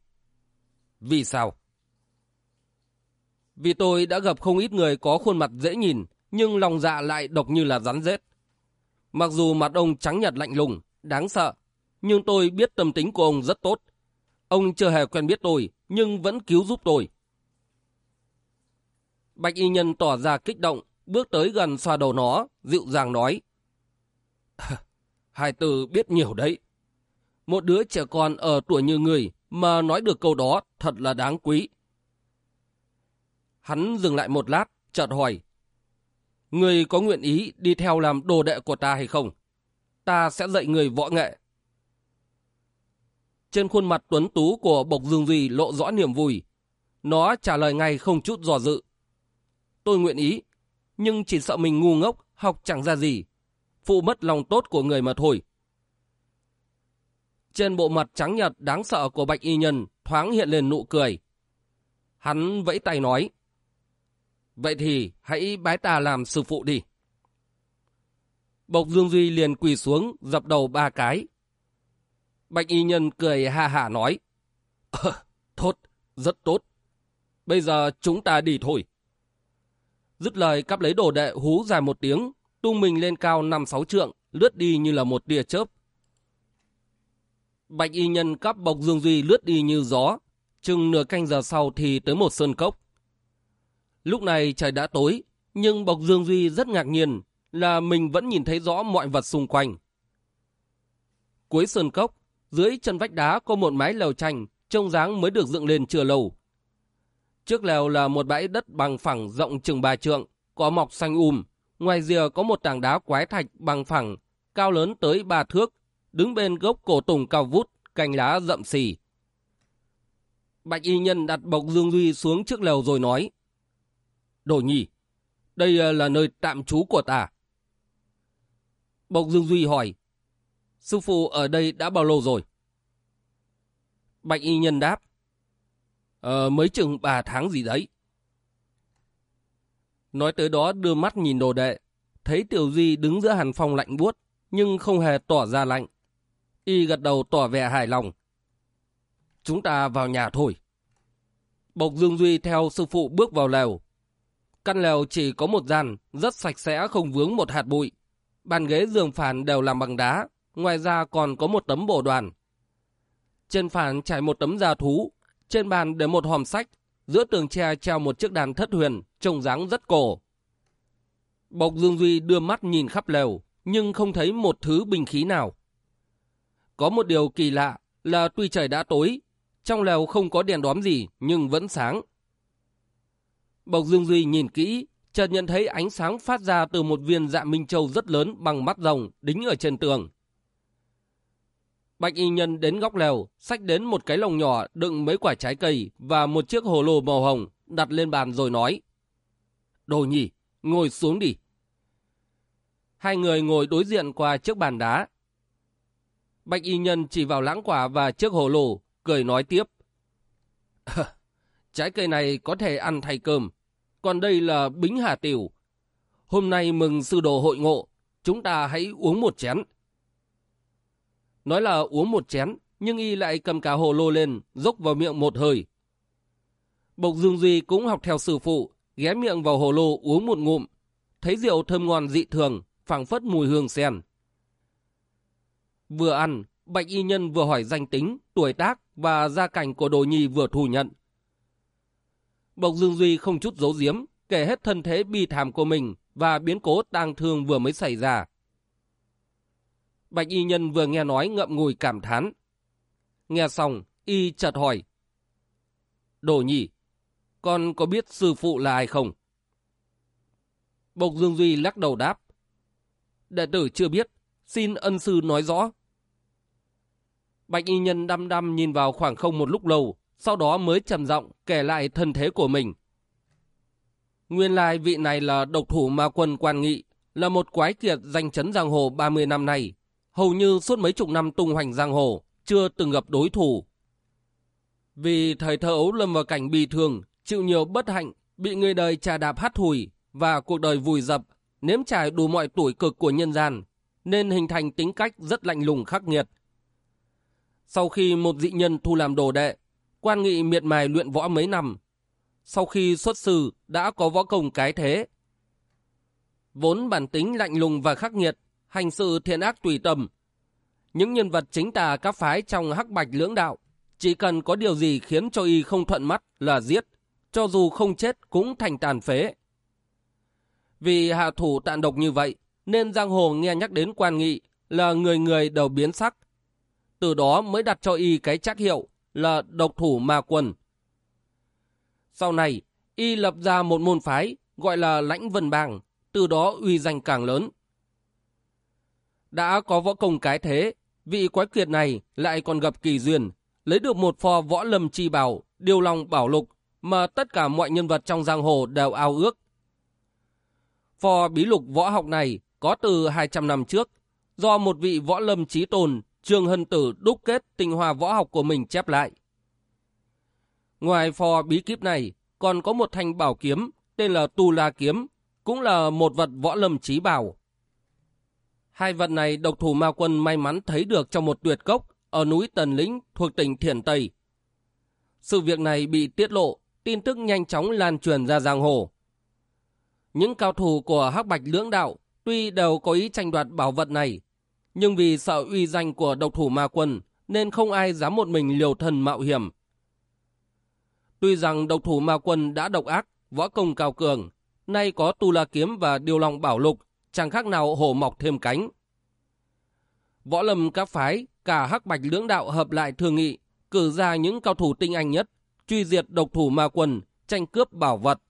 Vì sao? Vì tôi đã gặp không ít người có khuôn mặt dễ nhìn, nhưng lòng dạ lại độc như là rắn rết. Mặc dù mặt ông trắng nhật lạnh lùng, đáng sợ, nhưng tôi biết tâm tính của ông rất tốt. Ông chưa hề quen biết tôi, nhưng vẫn cứu giúp tôi. Bạch y nhân tỏ ra kích động, bước tới gần xoa đầu nó, dịu dàng nói. Hai từ biết nhiều đấy. Một đứa trẻ con ở tuổi như người, mà nói được câu đó thật là đáng quý. Hắn dừng lại một lát, chợt hỏi. Người có nguyện ý đi theo làm đồ đệ của ta hay không? Ta sẽ dạy người võ nghệ. Trên khuôn mặt tuấn tú của Bộc Dương Duy lộ rõ niềm vui. Nó trả lời ngay không chút dò dự. Tôi nguyện ý, nhưng chỉ sợ mình ngu ngốc, học chẳng ra gì. Phụ mất lòng tốt của người mà thôi. Trên bộ mặt trắng nhật đáng sợ của bạch y nhân thoáng hiện lên nụ cười. Hắn vẫy tay nói. Vậy thì hãy bái ta làm sư phụ đi. Bộc Dương Duy liền quỳ xuống, dập đầu ba cái. Bạch y nhân cười ha hả nói. Ờ, tốt, rất tốt. Bây giờ chúng ta đi thôi. Dứt lời cắp lấy đồ đệ hú dài một tiếng, tung mình lên cao năm sáu trượng, lướt đi như là một tia chớp. Bạch y nhân cắp bọc Dương Duy lướt đi như gió. Chừng nửa canh giờ sau thì tới một sơn cốc. Lúc này trời đã tối, nhưng bọc Dương Duy rất ngạc nhiên là mình vẫn nhìn thấy rõ mọi vật xung quanh. Cuối sơn cốc, dưới chân vách đá có một mái lều tranh, trông dáng mới được dựng lên chưa lâu. Trước lều là một bãi đất bằng phẳng rộng chừng ba trượng, có mọc xanh um. Ngoài rìa có một tảng đá quái thạch bằng phẳng, cao lớn tới ba thước, đứng bên gốc cổ tùng cao vút, cành lá rậm xì. Bạch y nhân đặt bọc Dương Duy xuống trước lều rồi nói. Đồ nhì, đây ờ, là nơi tạm trú của ta. Bộc Dương Duy hỏi, sư phụ ở đây đã bao lâu rồi? Bạch y nhân đáp, Ờ, mấy chừng ba tháng gì đấy. Nói tới đó đưa mắt nhìn đồ đệ, thấy Tiểu Duy đứng giữa hàn phong lạnh buốt, nhưng không hề tỏ ra lạnh. Y gật đầu tỏ vẻ hài lòng. Chúng ta vào nhà thôi. Bộc Dương Duy theo sư phụ bước vào lều. Căn lều chỉ có một gian, rất sạch sẽ không vướng một hạt bụi. Bàn ghế giường phản đều làm bằng đá, ngoài ra còn có một tấm bổ đoàn. Trên phản trải một tấm da thú, trên bàn để một hòm sách, giữa tường tre treo một chiếc đàn thất huyền, trông dáng rất cổ. Bộc Dương Duy đưa mắt nhìn khắp lều, nhưng không thấy một thứ bình khí nào. Có một điều kỳ lạ là tuy trời đã tối, trong lều không có đèn đóm gì nhưng vẫn sáng. Bộc Dương Duy nhìn kỹ, chợt nhận thấy ánh sáng phát ra từ một viên dạ minh châu rất lớn bằng mắt rồng đính ở trên tường. Bạch y nhân đến góc lều, xách đến một cái lồng nhỏ đựng mấy quả trái cây và một chiếc hồ lô màu hồng, đặt lên bàn rồi nói. Đồ nhỉ, ngồi xuống đi. Hai người ngồi đối diện qua chiếc bàn đá. Bạch y nhân chỉ vào lãng quả và chiếc hồ lô, cười nói tiếp. *laughs* trái cây này có thể ăn thay cơm, còn đây là bính hà tiểu. Hôm nay mừng sư đồ hội ngộ, chúng ta hãy uống một chén. Nói là uống một chén, nhưng y lại cầm cả hồ lô lên, dốc vào miệng một hơi. Bộc Dương Duy cũng học theo sư phụ, ghé miệng vào hồ lô uống một ngụm. Thấy rượu thơm ngon dị thường, phảng phất mùi hương sen. Vừa ăn, Bạch Y Nhân vừa hỏi danh tính, tuổi tác và gia cảnh của Đồ Nhi vừa thù nhận. Bộc Dương Duy không chút giấu giếm, kể hết thân thế bi thảm của mình và biến cố tang thương vừa mới xảy ra. Bạch y nhân vừa nghe nói ngậm ngùi cảm thán. Nghe xong, y chợt hỏi. Đồ nhỉ, con có biết sư phụ là ai không? Bộc Dương Duy lắc đầu đáp. Đệ tử chưa biết, xin ân sư nói rõ. Bạch y nhân đăm đăm nhìn vào khoảng không một lúc lâu, sau đó mới trầm giọng kể lại thân thế của mình. Nguyên lai vị này là độc thủ ma quân quan nghị, là một quái kiệt danh chấn giang hồ 30 năm nay, hầu như suốt mấy chục năm tung hoành giang hồ, chưa từng gặp đối thủ. Vì thời thơ ấu lâm vào cảnh bị thương, chịu nhiều bất hạnh, bị người đời trà đạp hắt hủi và cuộc đời vùi dập, nếm trải đủ mọi tuổi cực của nhân gian, nên hình thành tính cách rất lạnh lùng khắc nghiệt. Sau khi một dị nhân thu làm đồ đệ, quan nghị miệt mài luyện võ mấy năm. Sau khi xuất sư đã có võ công cái thế. Vốn bản tính lạnh lùng và khắc nghiệt, hành sự thiện ác tùy tâm. Những nhân vật chính tà các phái trong hắc bạch lưỡng đạo, chỉ cần có điều gì khiến cho y không thuận mắt là giết, cho dù không chết cũng thành tàn phế. Vì hạ thủ tàn độc như vậy, nên giang hồ nghe nhắc đến quan nghị là người người đều biến sắc. Từ đó mới đặt cho y cái trắc hiệu là độc thủ ma quân. Sau này, y lập ra một môn phái gọi là lãnh vân bang, từ đó uy danh càng lớn. Đã có võ công cái thế, vị quái kiệt này lại còn gặp kỳ duyên, lấy được một pho võ lâm chi bảo, điều lòng bảo lục, mà tất cả mọi nhân vật trong giang hồ đều ao ước. phò bí lục võ học này có từ 200 năm trước, do một vị võ lâm trí tồn, Trương Hân Tử đúc kết tinh hoa võ học của mình chép lại. Ngoài phò bí kíp này, còn có một thanh bảo kiếm tên là Tu La Kiếm, cũng là một vật võ lâm trí bảo. Hai vật này độc thủ ma quân may mắn thấy được trong một tuyệt cốc ở núi Tần Lĩnh thuộc tỉnh Thiển Tây. Sự việc này bị tiết lộ, tin tức nhanh chóng lan truyền ra giang hồ. Những cao thủ của hắc bạch lưỡng đạo tuy đều có ý tranh đoạt bảo vật này, nhưng vì sợ uy danh của độc thủ ma quân nên không ai dám một mình liều thân mạo hiểm. Tuy rằng độc thủ ma quân đã độc ác, võ công cao cường, nay có tu la kiếm và điều lòng bảo lục, chẳng khác nào hổ mọc thêm cánh. Võ lâm các phái, cả hắc bạch lưỡng đạo hợp lại thương nghị, cử ra những cao thủ tinh anh nhất, truy diệt độc thủ ma quân, tranh cướp bảo vật.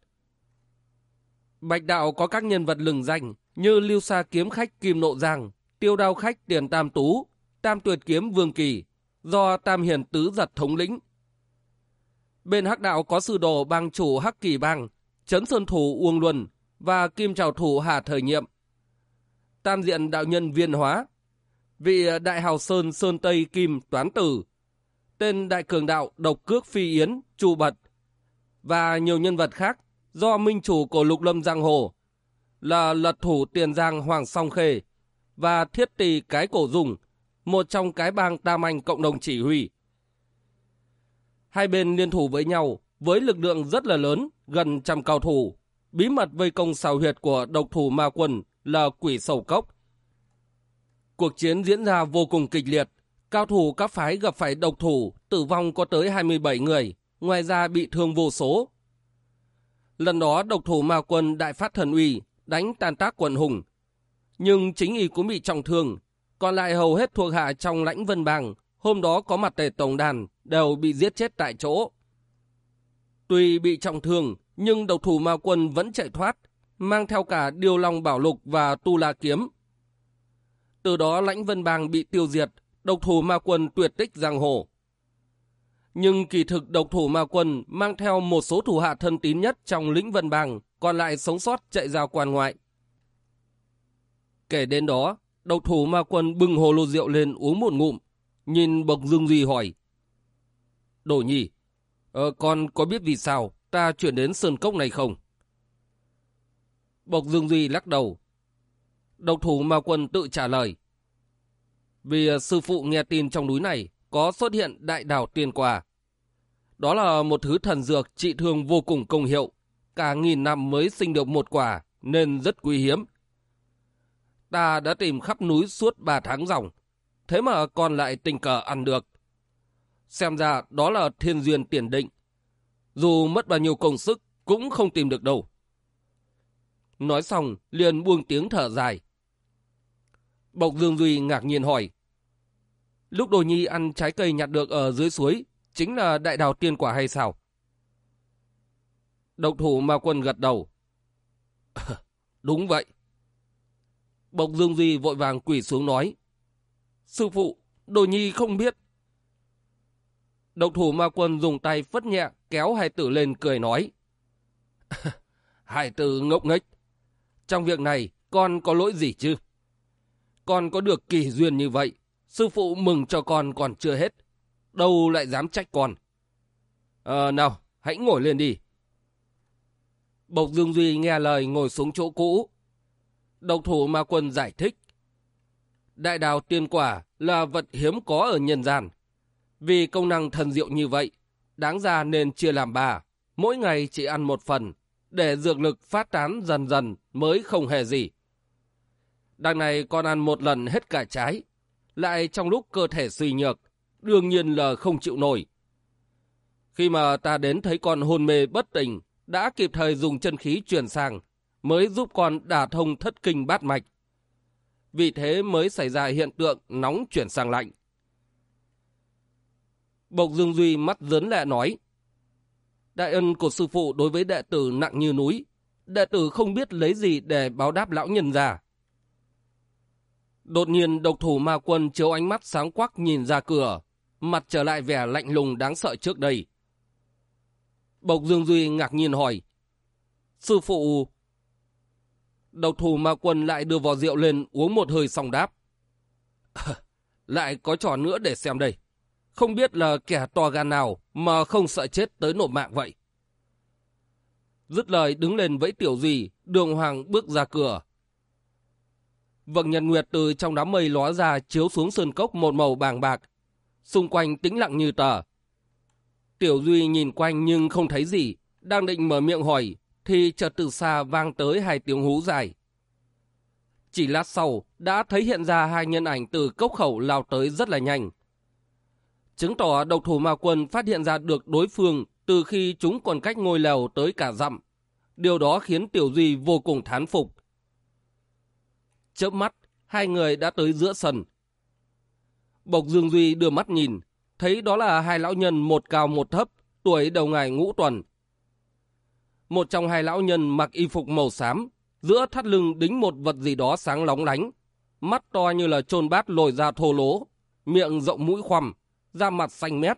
Bạch đạo có các nhân vật lừng danh như lưu sa kiếm khách Kim Nộ Giang, tiêu đao khách Tiền Tam Tú, Tam Tuyệt Kiếm Vương Kỳ, do Tam Hiền Tứ Giật thống lĩnh. Bên hắc đạo có sư đồ bang chủ Hắc Kỳ Bang, chấn Sơn Thủ Uông Luân và Kim Trào Thủ Hà Thời Nhiệm. tam diện đạo nhân viên hóa, vị đại hào sơn sơn tây kim toán tử, tên đại cường đạo độc cước phi yến chu bật, và nhiều nhân vật khác do minh chủ của lục lâm giang hồ là lật thủ tiền giang hoàng song khê và thiết tỳ cái cổ dùng, một trong cái bang tam anh cộng đồng chỉ huy. Hai bên liên thủ với nhau với lực lượng rất là lớn, gần trăm cao thủ, bí mật vây công xào huyệt của độc thủ ma quân là quỷ sầu cốc. Cuộc chiến diễn ra vô cùng kịch liệt, cao thủ các phái gặp phải độc thủ, tử vong có tới 27 người, ngoài ra bị thương vô số. Lần đó độc thủ ma quân đại phát thần uy, đánh tàn tác quần hùng. Nhưng chính y cũng bị trọng thương, còn lại hầu hết thuộc hạ trong lãnh vân bang, hôm đó có mặt tề tổng đàn, đều bị giết chết tại chỗ. Tuy bị trọng thương, nhưng độc thủ ma quân vẫn chạy thoát, mang theo cả điều long bảo lục và tu la kiếm. Từ đó lãnh vân bang bị tiêu diệt, độc thủ ma quân tuyệt tích giang hồ. Nhưng kỳ thực độc thủ ma quân mang theo một số thủ hạ thân tín nhất trong lĩnh vân bang, còn lại sống sót chạy ra quan ngoại. Kể đến đó, độc thủ ma quân bưng hồ lô rượu lên uống một ngụm, nhìn bộc dương gì hỏi. Đồ nhi, ờ, con có biết vì sao ta chuyển đến sơn cốc này không? Bộc Dương Duy lắc đầu. Độc thủ ma quân tự trả lời. Vì ờ, sư phụ nghe tin trong núi này có xuất hiện đại đảo tiền quả. Đó là một thứ thần dược trị thương vô cùng công hiệu. Cả nghìn năm mới sinh được một quả nên rất quý hiếm. Ta đã tìm khắp núi suốt ba tháng dòng. Thế mà còn lại tình cờ ăn được. Xem ra đó là thiên duyên tiền định. Dù mất bao nhiêu công sức cũng không tìm được đâu. Nói xong, liền buông tiếng thở dài. Bộc Dương Duy ngạc nhiên hỏi. Lúc đồ nhi ăn trái cây nhặt được ở dưới suối, chính là đại đào tiên quả hay sao? Độc thủ ma quân gật đầu. *laughs* Đúng vậy. Bộc Dương Duy vội vàng quỳ xuống nói. Sư phụ, đồ nhi không biết. Độc thủ ma quân dùng tay phất nhẹ kéo hai tử lên cười nói. *laughs* hai tử ngốc nghếch. Trong việc này con có lỗi gì chứ? Con có được kỳ duyên như vậy, sư phụ mừng cho con còn chưa hết. Đâu lại dám trách con. Ờ nào, hãy ngồi lên đi. Bộc Dương Duy nghe lời ngồi xuống chỗ cũ. Độc thủ ma quân giải thích. Đại đào tiên quả là vật hiếm có ở nhân gian. Vì công năng thần diệu như vậy, đáng ra nên chia làm ba, mỗi ngày chỉ ăn một phần, để dược lực phát tán dần dần mới không hề gì. Đằng này con ăn một lần hết cả trái, lại trong lúc cơ thể suy nhược, đương nhiên là không chịu nổi. Khi mà ta đến thấy con hôn mê bất tỉnh, đã kịp thời dùng chân khí truyền sang, mới giúp con đả thông thất kinh bát mạch. Vì thế mới xảy ra hiện tượng nóng chuyển sang lạnh. Bộc Dương Duy mắt dấn lẹ nói. Đại ân của sư phụ đối với đệ tử nặng như núi. Đệ tử không biết lấy gì để báo đáp lão nhân già. Đột nhiên độc thủ ma quân chiếu ánh mắt sáng quắc nhìn ra cửa, mặt trở lại vẻ lạnh lùng đáng sợ trước đây. Bộc Dương Duy ngạc nhiên hỏi. Sư phụ đầu thủ ma quân lại đưa vò rượu lên uống một hơi xong đáp. *laughs* lại có trò nữa để xem đây. Không biết là kẻ to gan nào mà không sợ chết tới nộp mạng vậy. Dứt lời đứng lên với tiểu duy, đường hoàng bước ra cửa. Vầng nhật nguyệt từ trong đám mây ló ra chiếu xuống sơn cốc một màu bàng bạc. Xung quanh tĩnh lặng như tờ. Tiểu duy nhìn quanh nhưng không thấy gì, đang định mở miệng hỏi, thì chợt từ xa vang tới hai tiếng hú dài. Chỉ lát sau, đã thấy hiện ra hai nhân ảnh từ cốc khẩu lao tới rất là nhanh chứng tỏ độc thủ ma quân phát hiện ra được đối phương từ khi chúng còn cách ngôi lều tới cả dặm. Điều đó khiến Tiểu Duy vô cùng thán phục. Chớp mắt, hai người đã tới giữa sân. Bộc Dương Duy đưa mắt nhìn, thấy đó là hai lão nhân một cao một thấp, tuổi đầu ngài ngũ tuần. Một trong hai lão nhân mặc y phục màu xám, giữa thắt lưng đính một vật gì đó sáng lóng lánh, mắt to như là trôn bát lồi ra thô lố, miệng rộng mũi khoằm, da mặt xanh mét.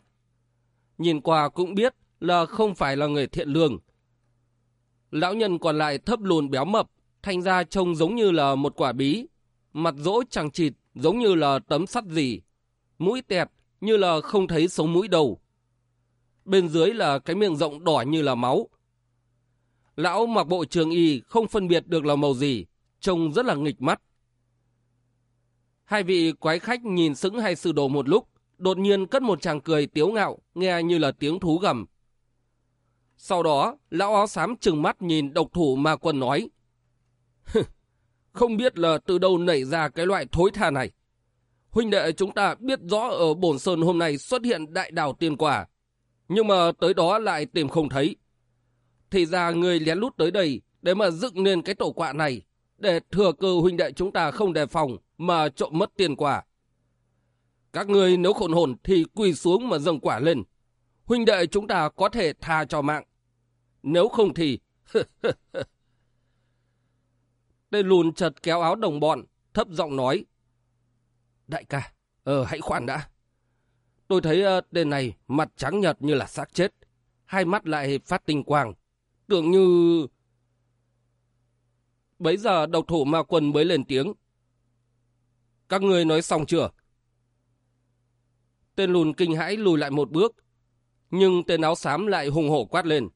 Nhìn qua cũng biết là không phải là người thiện lương. Lão nhân còn lại thấp lùn béo mập, thành ra trông giống như là một quả bí, mặt rỗ chẳng chịt giống như là tấm sắt gì, mũi tẹt như là không thấy sống mũi đầu. Bên dưới là cái miệng rộng đỏ như là máu. Lão mặc bộ trường y không phân biệt được là màu gì, trông rất là nghịch mắt. Hai vị quái khách nhìn sững hai sư đồ một lúc, đột nhiên cất một chàng cười tiếu ngạo, nghe như là tiếng thú gầm. Sau đó, lão áo xám trừng mắt nhìn độc thủ ma quân nói. Không biết là từ đâu nảy ra cái loại thối tha này. Huynh đệ chúng ta biết rõ ở Bồn Sơn hôm nay xuất hiện đại đảo tiên quả. Nhưng mà tới đó lại tìm không thấy. Thì ra người lén lút tới đây để mà dựng nên cái tổ quạ này. Để thừa cơ huynh đệ chúng ta không đề phòng mà trộm mất tiền quả. Các người nếu khổn hồn thì quỳ xuống mà dâng quả lên. Huynh đệ chúng ta có thể tha cho mạng. Nếu không thì... *laughs* Tên lùn chật kéo áo đồng bọn, thấp giọng nói. Đại ca, ờ hãy khoan đã. Tôi thấy ờ, tên này mặt trắng nhợt như là xác chết. Hai mắt lại phát tinh quang. Tưởng như... Bấy giờ độc thủ ma quân mới lên tiếng. Các người nói xong chưa? Tên lùn kinh hãi lùi lại một bước. Nhưng tên áo xám lại hùng hổ quát lên.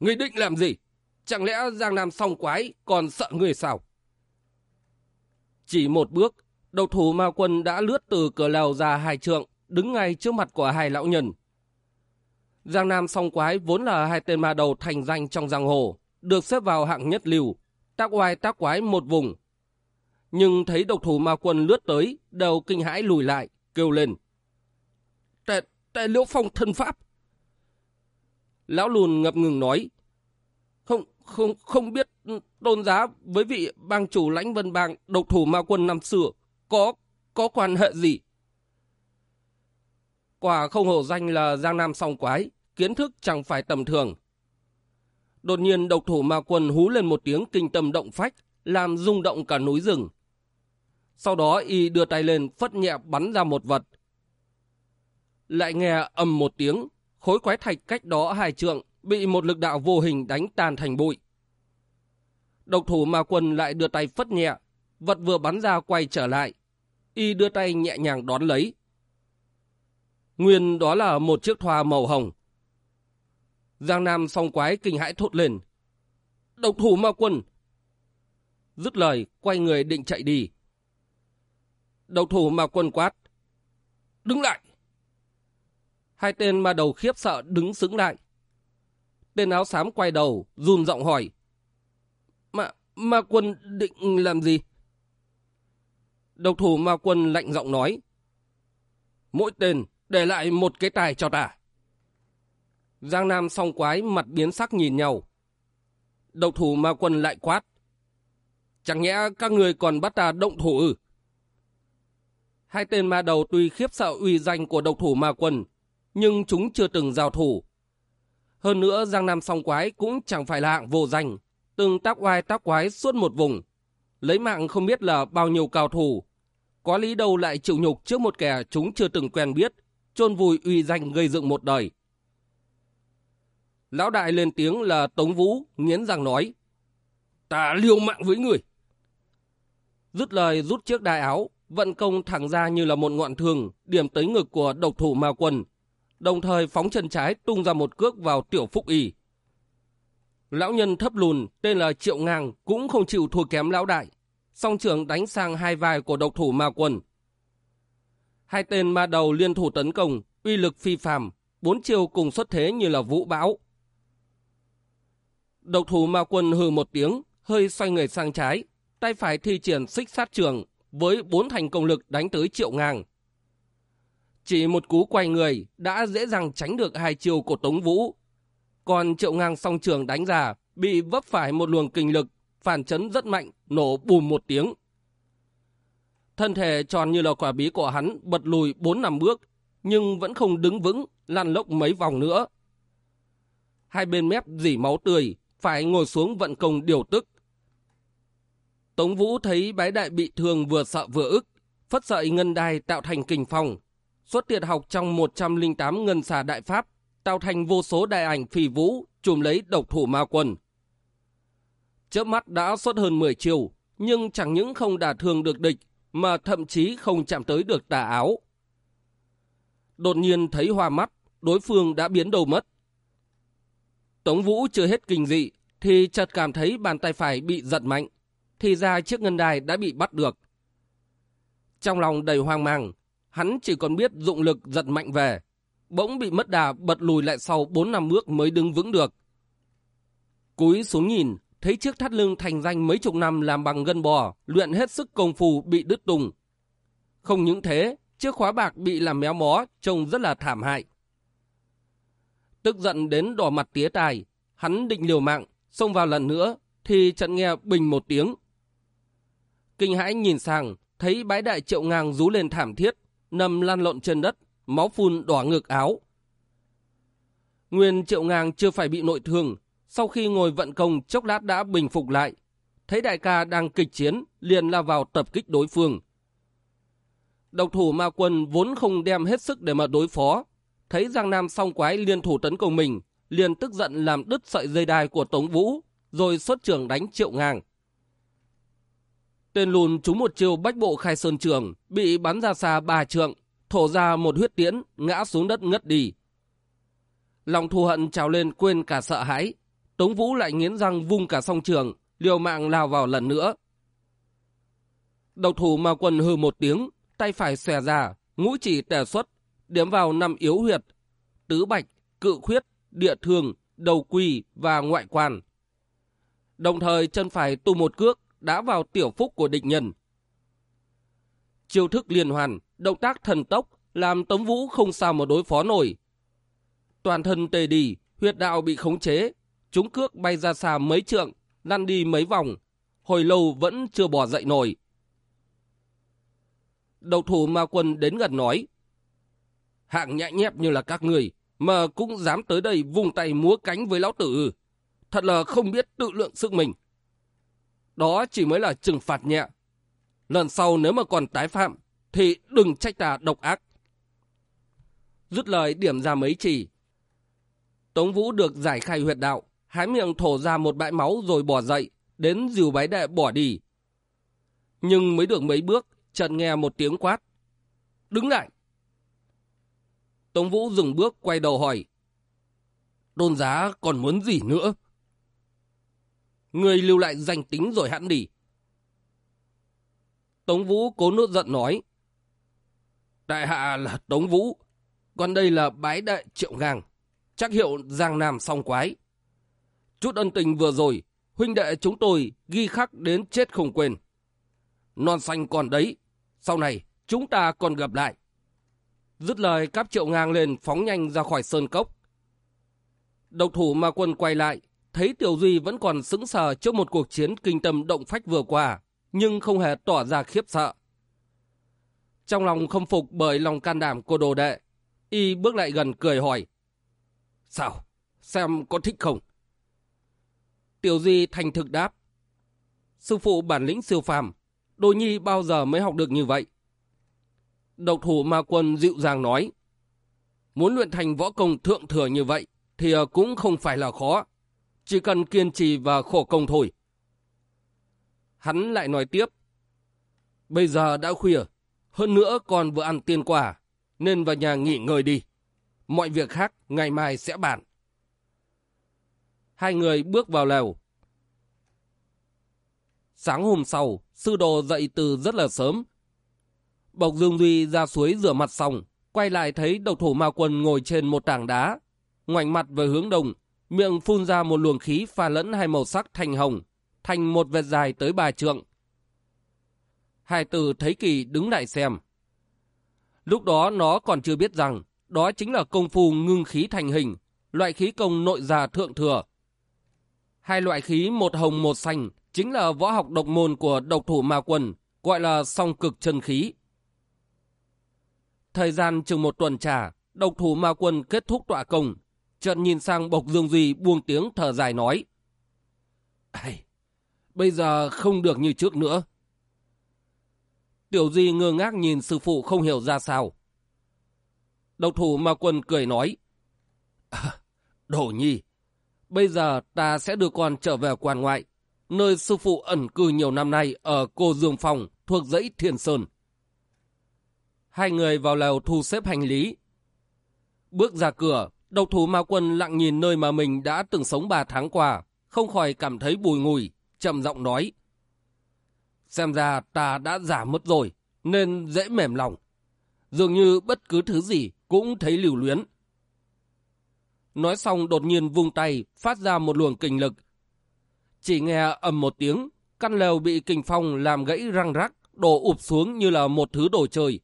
ngươi định làm gì? Chẳng lẽ Giang Nam song quái còn sợ người sao? Chỉ một bước, đầu thủ ma quân đã lướt từ cửa lèo ra hai trượng, đứng ngay trước mặt của hai lão nhân. Giang Nam song quái vốn là hai tên ma đầu thành danh trong giang hồ, được xếp vào hạng nhất lưu, tác oai tác quái một vùng. Nhưng thấy độc thủ ma quân lướt tới, đều kinh hãi lùi lại, kêu lên. Tệ, tệ liễu phong thân pháp. Lão lùn ngập ngừng nói, không, không, không biết tôn giá với vị bang chủ lãnh vân bang độc thủ ma quân năm xưa có, có quan hệ gì? Quả không hổ danh là Giang Nam song quái, kiến thức chẳng phải tầm thường. Đột nhiên độc thủ ma quân hú lên một tiếng kinh tâm động phách, làm rung động cả núi rừng. Sau đó y đưa tay lên phất nhẹ bắn ra một vật. Lại nghe ầm một tiếng, khối quái thạch cách đó hai trượng, bị một lực đạo vô hình đánh tan thành bụi. Độc thủ ma quân lại đưa tay phất nhẹ, vật vừa bắn ra quay trở lại. Y đưa tay nhẹ nhàng đón lấy. Nguyên đó là một chiếc thoa màu hồng. Giang Nam song quái kinh hãi thốt lên. Độc thủ ma quân! Dứt lời, quay người định chạy đi. Độc thủ ma quân quát. Đứng lại! Hai tên ma đầu khiếp sợ đứng xứng lại. Tên áo xám quay đầu, run giọng hỏi. Ma ma quân định làm gì? Độc thủ ma quân lạnh giọng nói. Mỗi tên để lại một cái tài cho ta. Giang Nam song quái mặt biến sắc nhìn nhau. Độc thủ ma quân lại quát. Chẳng nhẽ các người còn bắt ta động thủ ư? Hai tên ma đầu tuy khiếp sợ uy danh của độc thủ ma quân, nhưng chúng chưa từng giao thủ. Hơn nữa Giang Nam song quái cũng chẳng phải là hạng vô danh, từng tác oai tác quái suốt một vùng. Lấy mạng không biết là bao nhiêu cao thủ. Có lý đâu lại chịu nhục trước một kẻ chúng chưa từng quen biết, chôn vùi uy danh gây dựng một đời. Lão đại lên tiếng là Tống Vũ, nghiến răng nói. Ta liều mạng với người. Rút lời rút chiếc đai áo, vận công thẳng ra như là một ngọn thường, điểm tới ngực của độc thủ ma quân, đồng thời phóng chân trái tung ra một cước vào tiểu phúc y. Lão nhân thấp lùn, tên là Triệu Ngang, cũng không chịu thua kém lão đại. Song trưởng đánh sang hai vai của độc thủ ma quân. Hai tên ma đầu liên thủ tấn công, uy lực phi phàm, bốn chiêu cùng xuất thế như là vũ bão. Độc thủ ma quân hừ một tiếng, hơi xoay người sang trái, tay phải thi triển xích sát trường, với bốn thành công lực đánh tới triệu ngang. Chỉ một cú quay người đã dễ dàng tránh được hai chiêu của Tống Vũ. Còn triệu ngang song trường đánh ra, bị vấp phải một luồng kinh lực, phản chấn rất mạnh, nổ bùm một tiếng. Thân thể tròn như là quả bí của hắn bật lùi bốn năm bước, nhưng vẫn không đứng vững, lăn lốc mấy vòng nữa. Hai bên mép dỉ máu tươi, phải ngồi xuống vận công điều tức. Tống Vũ thấy bái đại bị thương vừa sợ vừa ức, phất sợi ngân đai tạo thành kình phòng xuất tiệt học trong 108 ngân xà đại pháp, tạo thành vô số đại ảnh phì vũ, chùm lấy độc thủ ma quân. Chớp mắt đã xuất hơn 10 chiều, nhưng chẳng những không đả thương được địch, mà thậm chí không chạm tới được tà áo. Đột nhiên thấy hoa mắt, đối phương đã biến đầu mất. Tống Vũ chưa hết kinh dị, thì chợt cảm thấy bàn tay phải bị giật mạnh, thì ra chiếc ngân đài đã bị bắt được. Trong lòng đầy hoang mang, hắn chỉ còn biết dụng lực giật mạnh về, bỗng bị mất đà bật lùi lại sau 4 năm bước mới đứng vững được. Cúi xuống nhìn, thấy chiếc thắt lưng thành danh mấy chục năm làm bằng gân bò, luyện hết sức công phu bị đứt tung. Không những thế, chiếc khóa bạc bị làm méo mó, trông rất là thảm hại. Tức giận đến đỏ mặt tía tai, hắn định liều mạng, xông vào lần nữa, thì chợt nghe bình một tiếng. Kinh hãi nhìn sang, thấy bái đại triệu ngang rú lên thảm thiết, nằm lăn lộn trên đất, máu phun đỏ ngược áo. Nguyên triệu ngang chưa phải bị nội thương, sau khi ngồi vận công chốc lát đã bình phục lại. Thấy đại ca đang kịch chiến, liền lao vào tập kích đối phương. Độc thủ ma quân vốn không đem hết sức để mà đối phó. Thấy Giang Nam song quái liên thủ tấn công mình, liền tức giận làm đứt sợi dây đai của Tống Vũ, rồi xuất trường đánh triệu ngang. Tên lùn trúng một chiều bách bộ khai sơn trường, bị bắn ra xa ba trượng, thổ ra một huyết tiễn, ngã xuống đất ngất đi. Lòng thù hận trào lên quên cả sợ hãi, Tống Vũ lại nghiến răng vung cả song trường, liều mạng lao vào lần nữa. Độc thủ mà quần hừ một tiếng, tay phải xòe ra, mũi chỉ tè xuất, điểm vào năm yếu huyệt, tứ bạch, cự khuyết, địa thường, đầu quỳ và ngoại quan. Đồng thời chân phải tu một cước, đã vào tiểu phúc của địch nhân. Chiêu thức liên hoàn, động tác thần tốc, làm Tống Vũ không sao mà đối phó nổi. Toàn thân tê đi, huyệt đạo bị khống chế, chúng cước bay ra xa mấy trượng, lăn đi mấy vòng, hồi lâu vẫn chưa bỏ dậy nổi. Đầu thủ ma quân đến gần nói, hạng nhẹ nhép như là các người, mà cũng dám tới đây vùng tay múa cánh với lão tử. Thật là không biết tự lượng sức mình. Đó chỉ mới là trừng phạt nhẹ. Lần sau nếu mà còn tái phạm, thì đừng trách ta độc ác. Rút lời điểm ra mấy chỉ. Tống Vũ được giải khai huyệt đạo, hái miệng thổ ra một bãi máu rồi bỏ dậy, đến dìu bái đệ bỏ đi. Nhưng mới được mấy bước, chợt nghe một tiếng quát. Đứng lại! Tống Vũ dừng bước quay đầu hỏi. Đôn giá còn muốn gì nữa? Người lưu lại danh tính rồi hãn đi. Tống Vũ cố nốt giận nói. Đại hạ là Tống Vũ, còn đây là bái đại triệu ngang, chắc hiệu Giang Nam song quái. Chút ân tình vừa rồi, huynh đệ chúng tôi ghi khắc đến chết không quên. Non xanh còn đấy, sau này chúng ta còn gặp lại. Dứt lời cáp triệu ngang lên phóng nhanh ra khỏi sơn cốc. Độc thủ ma quân quay lại, thấy Tiểu Duy vẫn còn sững sờ trước một cuộc chiến kinh tâm động phách vừa qua, nhưng không hề tỏ ra khiếp sợ. Trong lòng không phục bởi lòng can đảm của đồ đệ, y bước lại gần cười hỏi. Sao? Xem có thích không? Tiểu Duy thành thực đáp. Sư phụ bản lĩnh siêu phàm, đồ nhi bao giờ mới học được như vậy? Độc thủ ma quân dịu dàng nói. Muốn luyện thành võ công thượng thừa như vậy thì ờ, cũng không phải là khó. Chỉ cần kiên trì và khổ công thôi. Hắn lại nói tiếp. Bây giờ đã khuya, hơn nữa còn vừa ăn tiên quả, nên vào nhà nghỉ ngơi đi. Mọi việc khác ngày mai sẽ bàn. Hai người bước vào lều. Sáng hôm sau, sư đồ dậy từ rất là sớm. Bộc Dương Duy ra suối rửa mặt xong, quay lại thấy độc thủ ma quân ngồi trên một tảng đá. Ngoảnh mặt về hướng đông, miệng phun ra một luồng khí pha lẫn hai màu sắc thành hồng, thành một vệt dài tới ba trượng. Hai tử thấy kỳ đứng lại xem. Lúc đó nó còn chưa biết rằng đó chính là công phu ngưng khí thành hình, loại khí công nội già thượng thừa. Hai loại khí một hồng một xanh chính là võ học độc môn của độc thủ ma quân, gọi là song cực chân khí. Thời gian chừng một tuần trả, độc thủ ma quân kết thúc tọa công, chợt nhìn sang Bộc Dương Duy buông tiếng thở dài nói. Ây, bây giờ không được như trước nữa. Tiểu Duy ngơ ngác nhìn sư phụ không hiểu ra sao. Độc thủ ma quân cười nói. À, Đổ nhi, bây giờ ta sẽ đưa con trở về quan ngoại. nơi sư phụ ẩn cư nhiều năm nay ở Cô Dương Phòng thuộc dãy Thiên Sơn. Hai người vào lều thu xếp hành lý. Bước ra cửa, độc thủ ma quân lặng nhìn nơi mà mình đã từng sống ba tháng qua, không khỏi cảm thấy bùi ngùi, chậm giọng nói. Xem ra ta đã giả mất rồi, nên dễ mềm lòng. Dường như bất cứ thứ gì cũng thấy lưu luyến. Nói xong đột nhiên vung tay, phát ra một luồng kinh lực. Chỉ nghe ầm một tiếng, căn lều bị kình phong làm gãy răng rắc, đổ ụp xuống như là một thứ đồ chơi.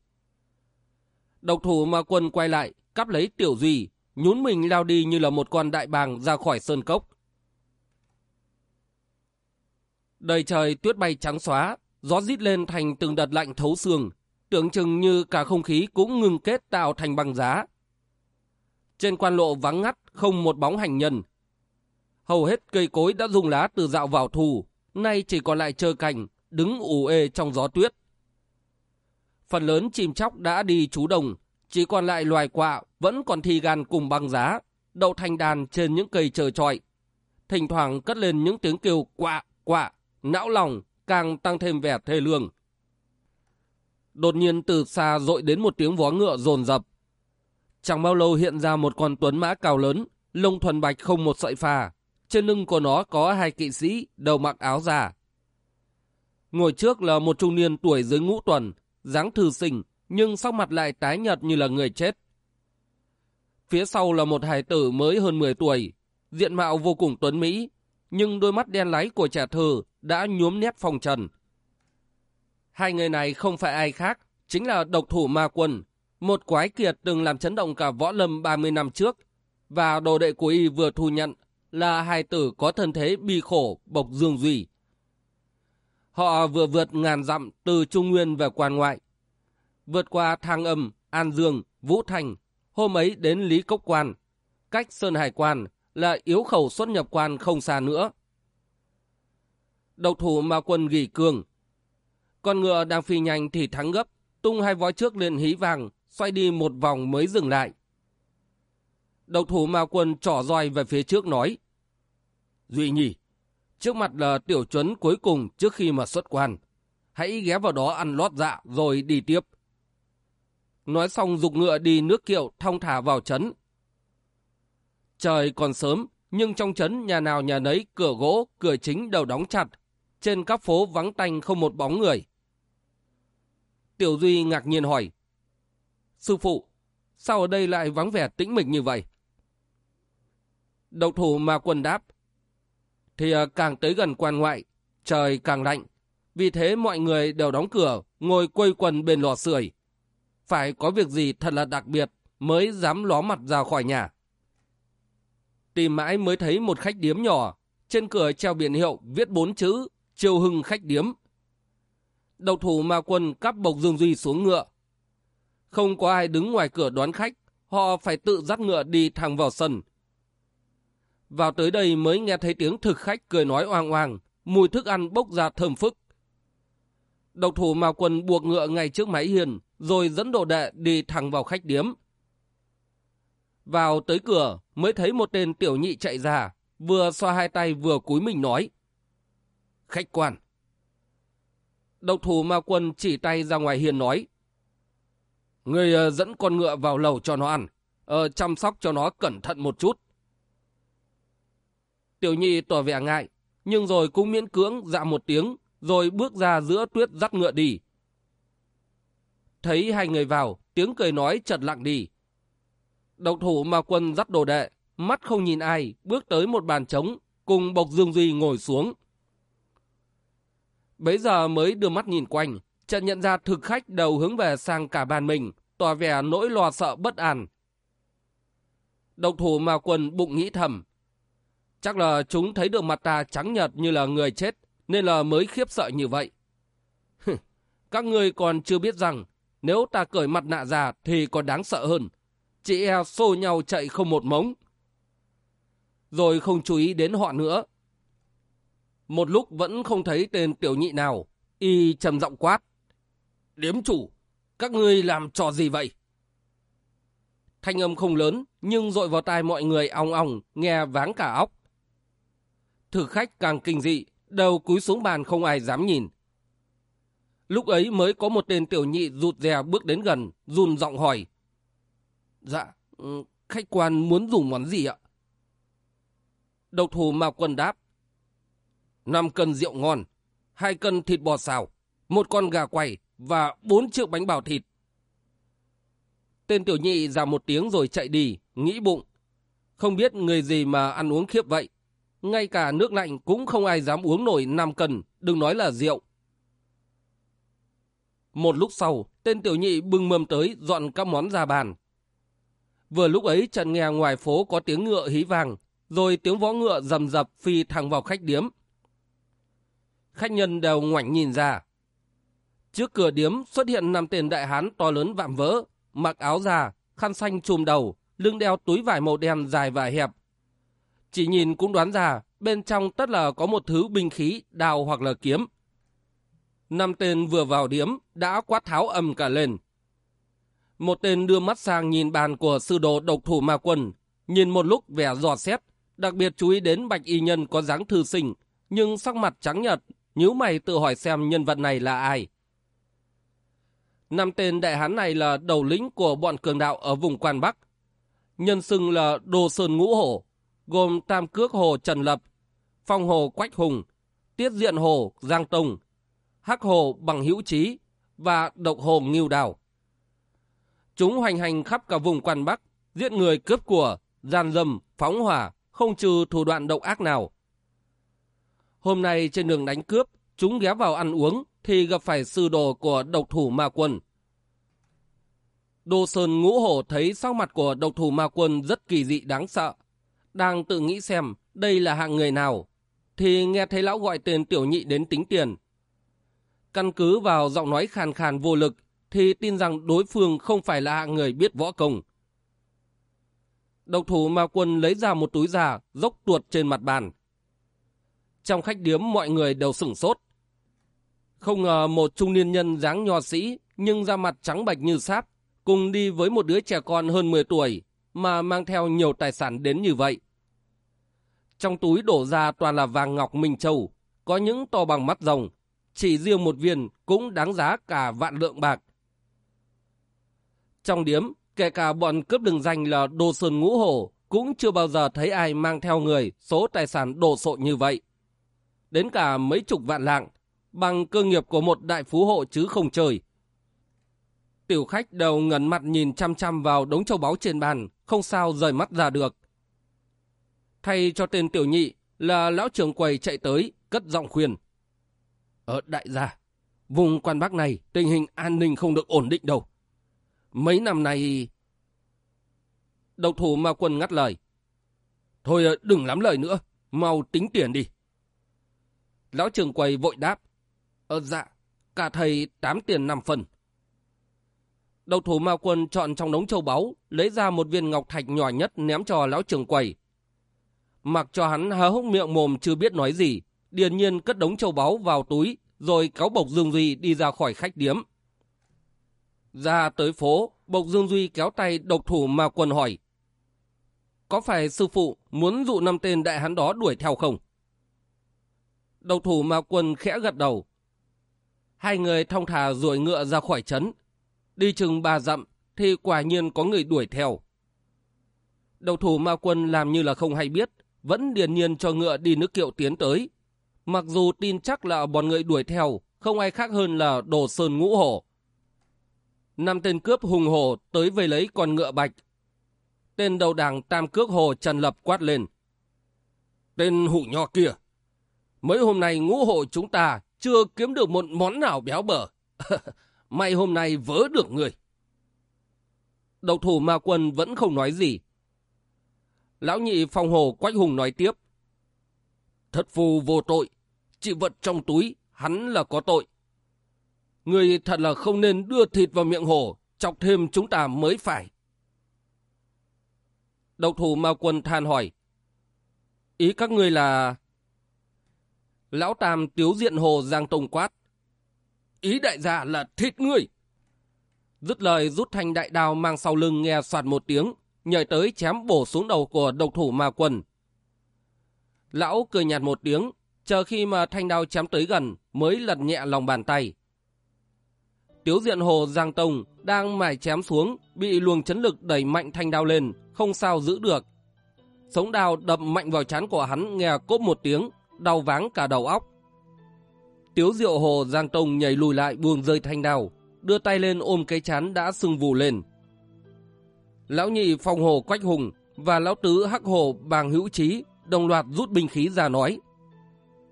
Độc thủ ma quân quay lại, cắp lấy tiểu duy, nhún mình lao đi như là một con đại bàng ra khỏi sơn cốc. Đời trời tuyết bay trắng xóa, gió rít lên thành từng đợt lạnh thấu xương, tưởng chừng như cả không khí cũng ngừng kết tạo thành băng giá. Trên quan lộ vắng ngắt, không một bóng hành nhân. Hầu hết cây cối đã rung lá từ dạo vào thu, nay chỉ còn lại trơ cành, đứng ủ ê trong gió tuyết. Phần lớn chim chóc đã đi trú đồng, chỉ còn lại loài quạ vẫn còn thi gan cùng băng giá, đậu thành đàn trên những cây chờ trọi. Thỉnh thoảng cất lên những tiếng kêu quạ, quạ, não lòng, càng tăng thêm vẻ thê lương. Đột nhiên từ xa dội đến một tiếng vó ngựa rồn rập. Chẳng bao lâu hiện ra một con tuấn mã cao lớn, lông thuần bạch không một sợi phà. Trên lưng của nó có hai kỵ sĩ, đầu mặc áo già. Ngồi trước là một trung niên tuổi dưới ngũ tuần, dáng thư sinh, nhưng sắc mặt lại tái nhợt như là người chết. Phía sau là một hài tử mới hơn 10 tuổi, diện mạo vô cùng tuấn mỹ, nhưng đôi mắt đen láy của trẻ thơ đã nhuốm nét phong trần. Hai người này không phải ai khác, chính là độc thủ ma quân, một quái kiệt từng làm chấn động cả võ lâm 30 năm trước, và đồ đệ của y vừa thu nhận là hai tử có thân thế bi khổ bộc dương duy. Họ vừa vượt ngàn dặm từ Trung Nguyên về quan ngoại, vượt qua Thang Âm, An Dương, Vũ Thành, hôm ấy đến Lý Cốc Quan, cách Sơn Hải Quan là yếu khẩu xuất nhập quan không xa nữa. Độc thủ mà quân gỉ cường. Con ngựa đang phi nhanh thì thắng gấp, tung hai vói trước lên hí vàng, xoay đi một vòng mới dừng lại. Độc thủ ma quân trỏ roi về phía trước nói. Duy nhỉ, trước mặt là tiểu chuẩn cuối cùng trước khi mà xuất quan. Hãy ghé vào đó ăn lót dạ rồi đi tiếp. Nói xong dục ngựa đi nước kiệu thong thả vào trấn. Trời còn sớm, nhưng trong trấn nhà nào nhà nấy cửa gỗ, cửa chính đều đóng chặt. Trên các phố vắng tanh không một bóng người. Tiểu Duy ngạc nhiên hỏi. Sư phụ, sao ở đây lại vắng vẻ tĩnh mịch như vậy? Độc thủ mà quân đáp. Thì ờ, càng tới gần quan ngoại, trời càng lạnh. Vì thế mọi người đều đóng cửa, ngồi quây quần bên lò sưởi. Phải có việc gì thật là đặc biệt mới dám ló mặt ra khỏi nhà. Tìm mãi mới thấy một khách điếm nhỏ, trên cửa treo biển hiệu viết bốn chữ chiêu Hưng khách điếm. Độc thủ ma quân cắp bộc Dương Duy xuống ngựa. Không có ai đứng ngoài cửa đón khách, họ phải tự dắt ngựa đi thẳng vào sân. Vào tới đây mới nghe thấy tiếng thực khách cười nói oang oang, mùi thức ăn bốc ra thơm phức. Độc thủ ma quân buộc ngựa ngay trước máy hiền, rồi dẫn đồ đệ đi thẳng vào khách điếm. Vào tới cửa mới thấy một tên tiểu nhị chạy ra, vừa xoa hai tay vừa cúi mình nói. Khách quan. Độc thủ ma quân chỉ tay ra ngoài hiền nói. Người uh, dẫn con ngựa vào lầu cho nó ăn, uh, chăm sóc cho nó cẩn thận một chút. Tiểu nhị tỏ vẻ ngại, nhưng rồi cũng miễn cưỡng dạ một tiếng, rồi bước ra giữa tuyết dắt ngựa đi. Thấy hai người vào, tiếng cười nói chợt lặng đi. Độc thủ mà quân dắt đồ đệ, mắt không nhìn ai, bước tới một bàn trống, cùng Bộc Dương Duy ngồi xuống. Bấy giờ mới đưa mắt nhìn quanh, chợt nhận ra thực khách đầu hướng về sang cả bàn mình, tỏ vẻ nỗi lo sợ bất an. Độc thủ mà quần bụng nghĩ thầm. Chắc là chúng thấy được mặt ta trắng nhợt như là người chết, nên là mới khiếp sợ như vậy. *laughs* Các ngươi còn chưa biết rằng, nếu ta cởi mặt nạ ra thì còn đáng sợ hơn. Chị e xô nhau chạy không một mống. Rồi không chú ý đến họ nữa. Một lúc vẫn không thấy tên tiểu nhị nào. Y trầm giọng quát. Điếm chủ, các ngươi làm trò gì vậy? Thanh âm không lớn, nhưng dội vào tai mọi người ong ong, nghe váng cả óc. Thử khách càng kinh dị, đầu cúi xuống bàn không ai dám nhìn. Lúc ấy mới có một tên tiểu nhị rụt rè bước đến gần, run giọng hỏi. Dạ, ừ, khách quan muốn dùng món gì ạ? Độc thủ Mao Quân đáp. 5 cân rượu ngon, hai cân thịt bò xào, một con gà quay và 4 chiếc bánh bào thịt. Tên tiểu nhị ra một tiếng rồi chạy đi, nghĩ bụng. Không biết người gì mà ăn uống khiếp vậy. Ngay cả nước lạnh cũng không ai dám uống nổi 5 cân, đừng nói là rượu. Một lúc sau, tên tiểu nhị bưng mâm tới dọn các món ra bàn. Vừa lúc ấy Trần nghe ngoài phố có tiếng ngựa hí vàng, rồi tiếng võ ngựa rầm rập phi thẳng vào khách điếm. Khách nhân đều ngoảnh nhìn ra. Trước cửa điếm xuất hiện năm tên đại hán to lớn vạm vỡ, mặc áo già, khăn xanh trùm đầu, lưng đeo túi vải màu đen dài và hẹp. Chỉ nhìn cũng đoán ra, bên trong tất là có một thứ binh khí, đào hoặc là kiếm. Năm tên vừa vào điếm, đã quát tháo ầm cả lên. Một tên đưa mắt sang nhìn bàn của sư đồ độc thủ ma quân, nhìn một lúc vẻ dò xét, đặc biệt chú ý đến bạch y nhân có dáng thư sinh, nhưng sắc mặt trắng nhợt, nhíu mày tự hỏi xem nhân vật này là ai. Năm tên đại hán này là đầu lĩnh của bọn cường đạo ở vùng quan Bắc. Nhân xưng là Đồ Sơn Ngũ Hổ, gồm Tam Cước Hồ Trần Lập, Phong Hồ Quách Hùng, Tiết Diện Hồ Giang Tùng, Hắc Hồ Bằng Hữu Trí và Độc Hồ Nghiêu Đào. Chúng hoành hành khắp cả vùng quan Bắc, giết người cướp của, gian dâm, phóng hỏa, không trừ thủ đoạn độc ác nào. Hôm nay trên đường đánh cướp, chúng ghé vào ăn uống thì gặp phải sư đồ của độc thủ ma quân. Đô Sơn ngũ hổ thấy sắc mặt của độc thủ ma quân rất kỳ dị đáng sợ. Đang tự nghĩ xem đây là hạng người nào, thì nghe thấy lão gọi tên tiểu nhị đến tính tiền. Căn cứ vào giọng nói khàn khàn vô lực, thì tin rằng đối phương không phải là hạng người biết võ công. Độc thủ ma quân lấy ra một túi già, dốc tuột trên mặt bàn. Trong khách điếm mọi người đều sửng sốt. Không ngờ một trung niên nhân dáng nho sĩ, nhưng da mặt trắng bạch như sáp, cùng đi với một đứa trẻ con hơn 10 tuổi, mà mang theo nhiều tài sản đến như vậy. Trong túi đổ ra toàn là vàng ngọc Minh Châu, có những to bằng mắt rồng, chỉ riêng một viên cũng đáng giá cả vạn lượng bạc. Trong điếm, kể cả bọn cướp đường danh là Đồ Sơn Ngũ Hổ cũng chưa bao giờ thấy ai mang theo người số tài sản đồ sộ như vậy. Đến cả mấy chục vạn lạng, bằng cơ nghiệp của một đại phú hộ chứ không chơi. Tiểu khách đầu ngẩn mặt nhìn chăm chăm vào đống châu báu trên bàn, không sao rời mắt ra được. Thay cho tên tiểu nhị là lão trưởng quầy chạy tới, cất giọng khuyên. Ở đại gia, vùng quan bắc này tình hình an ninh không được ổn định đâu. Mấy năm nay... Độc thủ ma quân ngắt lời. Thôi ờ, đừng lắm lời nữa, mau tính tiền đi. Lão trưởng quầy vội đáp. Ờ dạ, cả thầy tám tiền năm phần. đầu thủ ma quân chọn trong đống châu báu, lấy ra một viên ngọc thạch nhỏ nhất ném cho lão trường quầy. Mặc cho hắn há hốc miệng mồm chưa biết nói gì, điền nhiên cất đống châu báu vào túi, rồi cáo Bộc Dương Duy đi ra khỏi khách điếm. Ra tới phố, Bộc Dương Duy kéo tay độc thủ ma quân hỏi. Có phải sư phụ muốn dụ năm tên đại hắn đó đuổi theo không? đầu thủ ma quân khẽ gật đầu. Hai người thong thả rồi ngựa ra khỏi trấn. Đi chừng ba dặm thì quả nhiên có người đuổi theo. đầu thủ ma quân làm như là không hay biết, vẫn điền nhiên cho ngựa đi nước kiệu tiến tới. Mặc dù tin chắc là bọn người đuổi theo, không ai khác hơn là đồ sơn ngũ hổ. Năm tên cướp hùng hổ tới về lấy con ngựa bạch. Tên đầu đảng tam cước hồ trần lập quát lên. Tên hủ nho kia, mấy hôm nay ngũ hộ chúng ta chưa kiếm được một món nào béo bở. *laughs* May hôm nay vớ được người. Độc thủ ma quân vẫn không nói gì. Lão nhị phong hồ quách hùng nói tiếp. Thật phù vô tội, chỉ vật trong túi, hắn là có tội. Người thật là không nên đưa thịt vào miệng hổ, chọc thêm chúng ta mới phải. Độc thủ ma quân than hỏi. Ý các ngươi là... Lão Tam tiếu diện hồ giang tông quát. Ý đại gia là thịt ngươi. Dứt lời rút thanh đại đao mang sau lưng nghe soạt một tiếng, nhảy tới chém bổ xuống đầu của độc thủ ma quần Lão cười nhạt một tiếng, chờ khi mà thanh đao chém tới gần mới lật nhẹ lòng bàn tay. Tiếu diện hồ Giang Tông đang mải chém xuống, bị luồng chấn lực đẩy mạnh thanh đao lên, không sao giữ được. Sống đao đập mạnh vào chán của hắn nghe cốp một tiếng, đau váng cả đầu óc. Tiếu diệu hồ Giang Tông nhảy lùi lại buông rơi thanh đao, đưa tay lên ôm cái chán đã sưng vù lên. Lão nhị phong hồ Quách Hùng và lão tứ hắc hồ bàng hữu trí đồng loạt rút binh khí ra nói.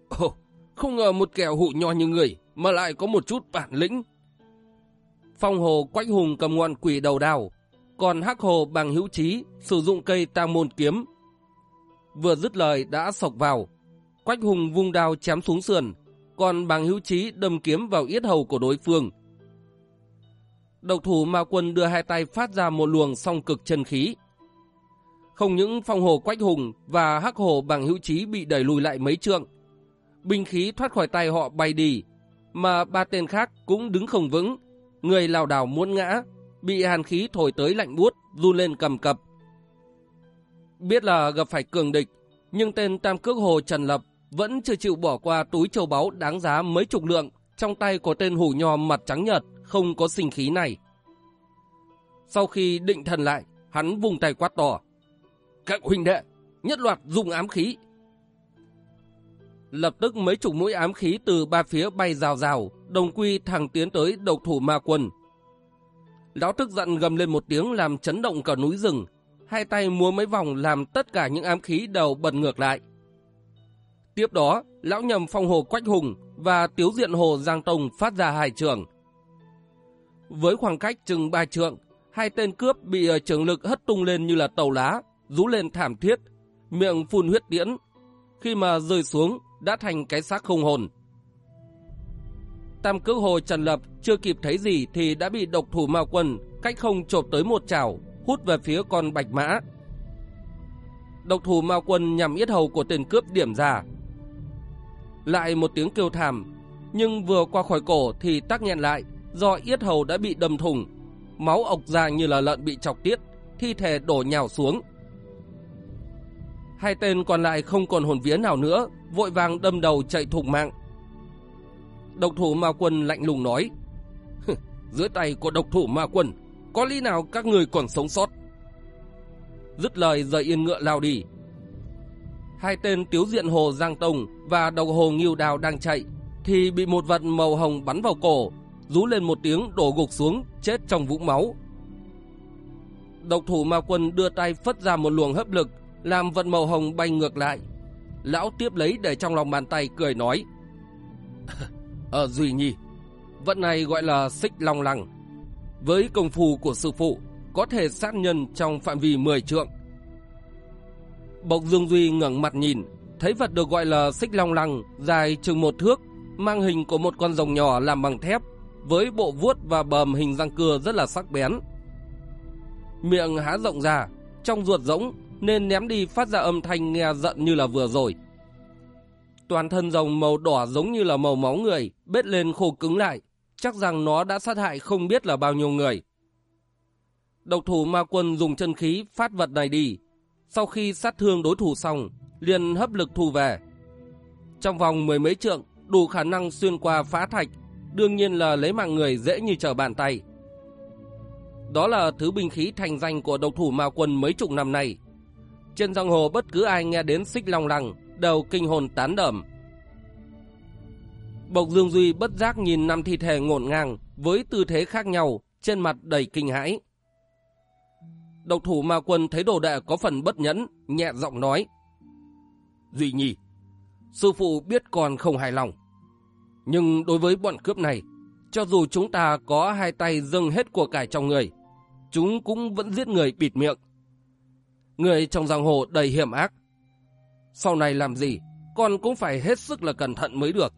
Ồ, không ngờ một kẻ hụ nho như người mà lại có một chút bản lĩnh. Phong hồ Quách Hùng cầm ngọn quỷ đầu đào, còn hắc hồ bàng hữu trí sử dụng cây tam môn kiếm. Vừa dứt lời đã sộc vào, Quách Hùng vung đao chém xuống sườn, còn bàng hữu trí đâm kiếm vào yết hầu của đối phương. Độc thủ ma quân đưa hai tay phát ra một luồng song cực chân khí. Không những phong hồ Quách Hùng và hắc hồ bàng hữu trí bị đẩy lùi lại mấy trượng, binh khí thoát khỏi tay họ bay đi, mà ba tên khác cũng đứng không vững, người lào đảo muốn ngã, bị hàn khí thổi tới lạnh buốt, run lên cầm cập. Biết là gặp phải cường địch, nhưng tên Tam Cước Hồ Trần Lập vẫn chưa chịu bỏ qua túi châu báu đáng giá mấy chục lượng trong tay của tên hủ nho mặt trắng nhợt, không có sinh khí này. Sau khi định thần lại, hắn vùng tay quát to. Các huynh đệ, nhất loạt dùng ám khí, Lập tức mấy chục mũi ám khí từ ba phía bay rào rào, đồng quy thẳng tiến tới độc thủ ma quân. Lão tức giận gầm lên một tiếng làm chấn động cả núi rừng, hai tay múa mấy vòng làm tất cả những ám khí đều bật ngược lại. Tiếp đó, lão nhầm phong hồ Quách Hùng và tiếu diện hồ Giang Tông phát ra hai trường. Với khoảng cách chừng ba trượng, hai tên cướp bị ờ, trường lực hất tung lên như là tàu lá, rú lên thảm thiết, miệng phun huyết tiễn. Khi mà rơi xuống, đã thành cái xác không hồn. Tam cước hồ Trần Lập chưa kịp thấy gì thì đã bị độc thủ ma quân cách không chộp tới một chảo, hút về phía con bạch mã. Độc thủ ma quân nhằm yết hầu của tên cướp điểm ra. Lại một tiếng kêu thảm, nhưng vừa qua khỏi cổ thì tắc nghẹn lại do yết hầu đã bị đâm thủng, máu ọc ra như là lợn bị chọc tiết, thi thể đổ nhào xuống. Hai tên còn lại không còn hồn vía nào nữa, vội vàng đâm đầu chạy thục mạng. Độc thủ ma quân lạnh lùng nói, dưới tay của độc thủ ma quân, có lý nào các người còn sống sót? Dứt lời rời yên ngựa lao đi. Hai tên tiếu diện hồ Giang Tông và đầu hồ Nghiêu Đào đang chạy, thì bị một vật màu hồng bắn vào cổ, rú lên một tiếng đổ gục xuống, chết trong vũng máu. Độc thủ ma quân đưa tay phất ra một luồng hấp lực, làm vật màu hồng bay ngược lại, Lão tiếp lấy để trong lòng bàn tay cười nói. Ờ Duy Nhi, vật này gọi là xích long lăng. Với công phu của sư phụ, có thể sát nhân trong phạm vi 10 trượng. Bộc Dương Duy ngẩng mặt nhìn, thấy vật được gọi là xích long lăng, dài chừng một thước, mang hình của một con rồng nhỏ làm bằng thép, với bộ vuốt và bờm hình răng cưa rất là sắc bén. Miệng há rộng ra, trong ruột rỗng nên ném đi phát ra âm thanh nghe giận như là vừa rồi. Toàn thân rồng màu đỏ giống như là màu máu người, bết lên khô cứng lại, chắc rằng nó đã sát hại không biết là bao nhiêu người. Độc thủ ma quân dùng chân khí phát vật này đi, sau khi sát thương đối thủ xong, liền hấp lực thu về. Trong vòng mười mấy trượng, đủ khả năng xuyên qua phá thạch, đương nhiên là lấy mạng người dễ như trở bàn tay. Đó là thứ binh khí thành danh của độc thủ ma quân mấy chục năm nay, trên giang hồ bất cứ ai nghe đến xích long lăng đều kinh hồn tán đẩm. Bộc Dương Duy bất giác nhìn năm thi thể ngổn ngang với tư thế khác nhau, trên mặt đầy kinh hãi. Độc thủ ma quân thấy đồ đệ có phần bất nhẫn, nhẹ giọng nói. Duy Nhi, sư phụ biết còn không hài lòng. Nhưng đối với bọn cướp này, cho dù chúng ta có hai tay dâng hết của cải trong người, chúng cũng vẫn giết người bịt miệng, Người trong giang hồ đầy hiểm ác. Sau này làm gì, con cũng phải hết sức là cẩn thận mới được.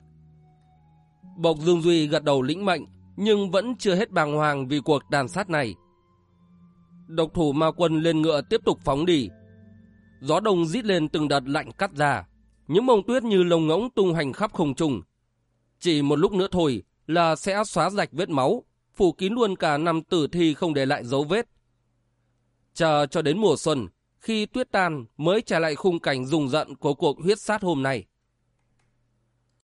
Bộc Dương Duy gật đầu lĩnh mệnh, nhưng vẫn chưa hết bàng hoàng vì cuộc đàn sát này. Độc thủ ma quân lên ngựa tiếp tục phóng đi. Gió đông rít lên từng đợt lạnh cắt ra, những mông tuyết như lồng ngỗng tung hành khắp không trung. Chỉ một lúc nữa thôi là sẽ xóa rạch vết máu, phủ kín luôn cả năm tử thi không để lại dấu vết. Chờ cho đến mùa xuân, khi tuyết tan mới trả lại khung cảnh rùng rợn của cuộc huyết sát hôm nay.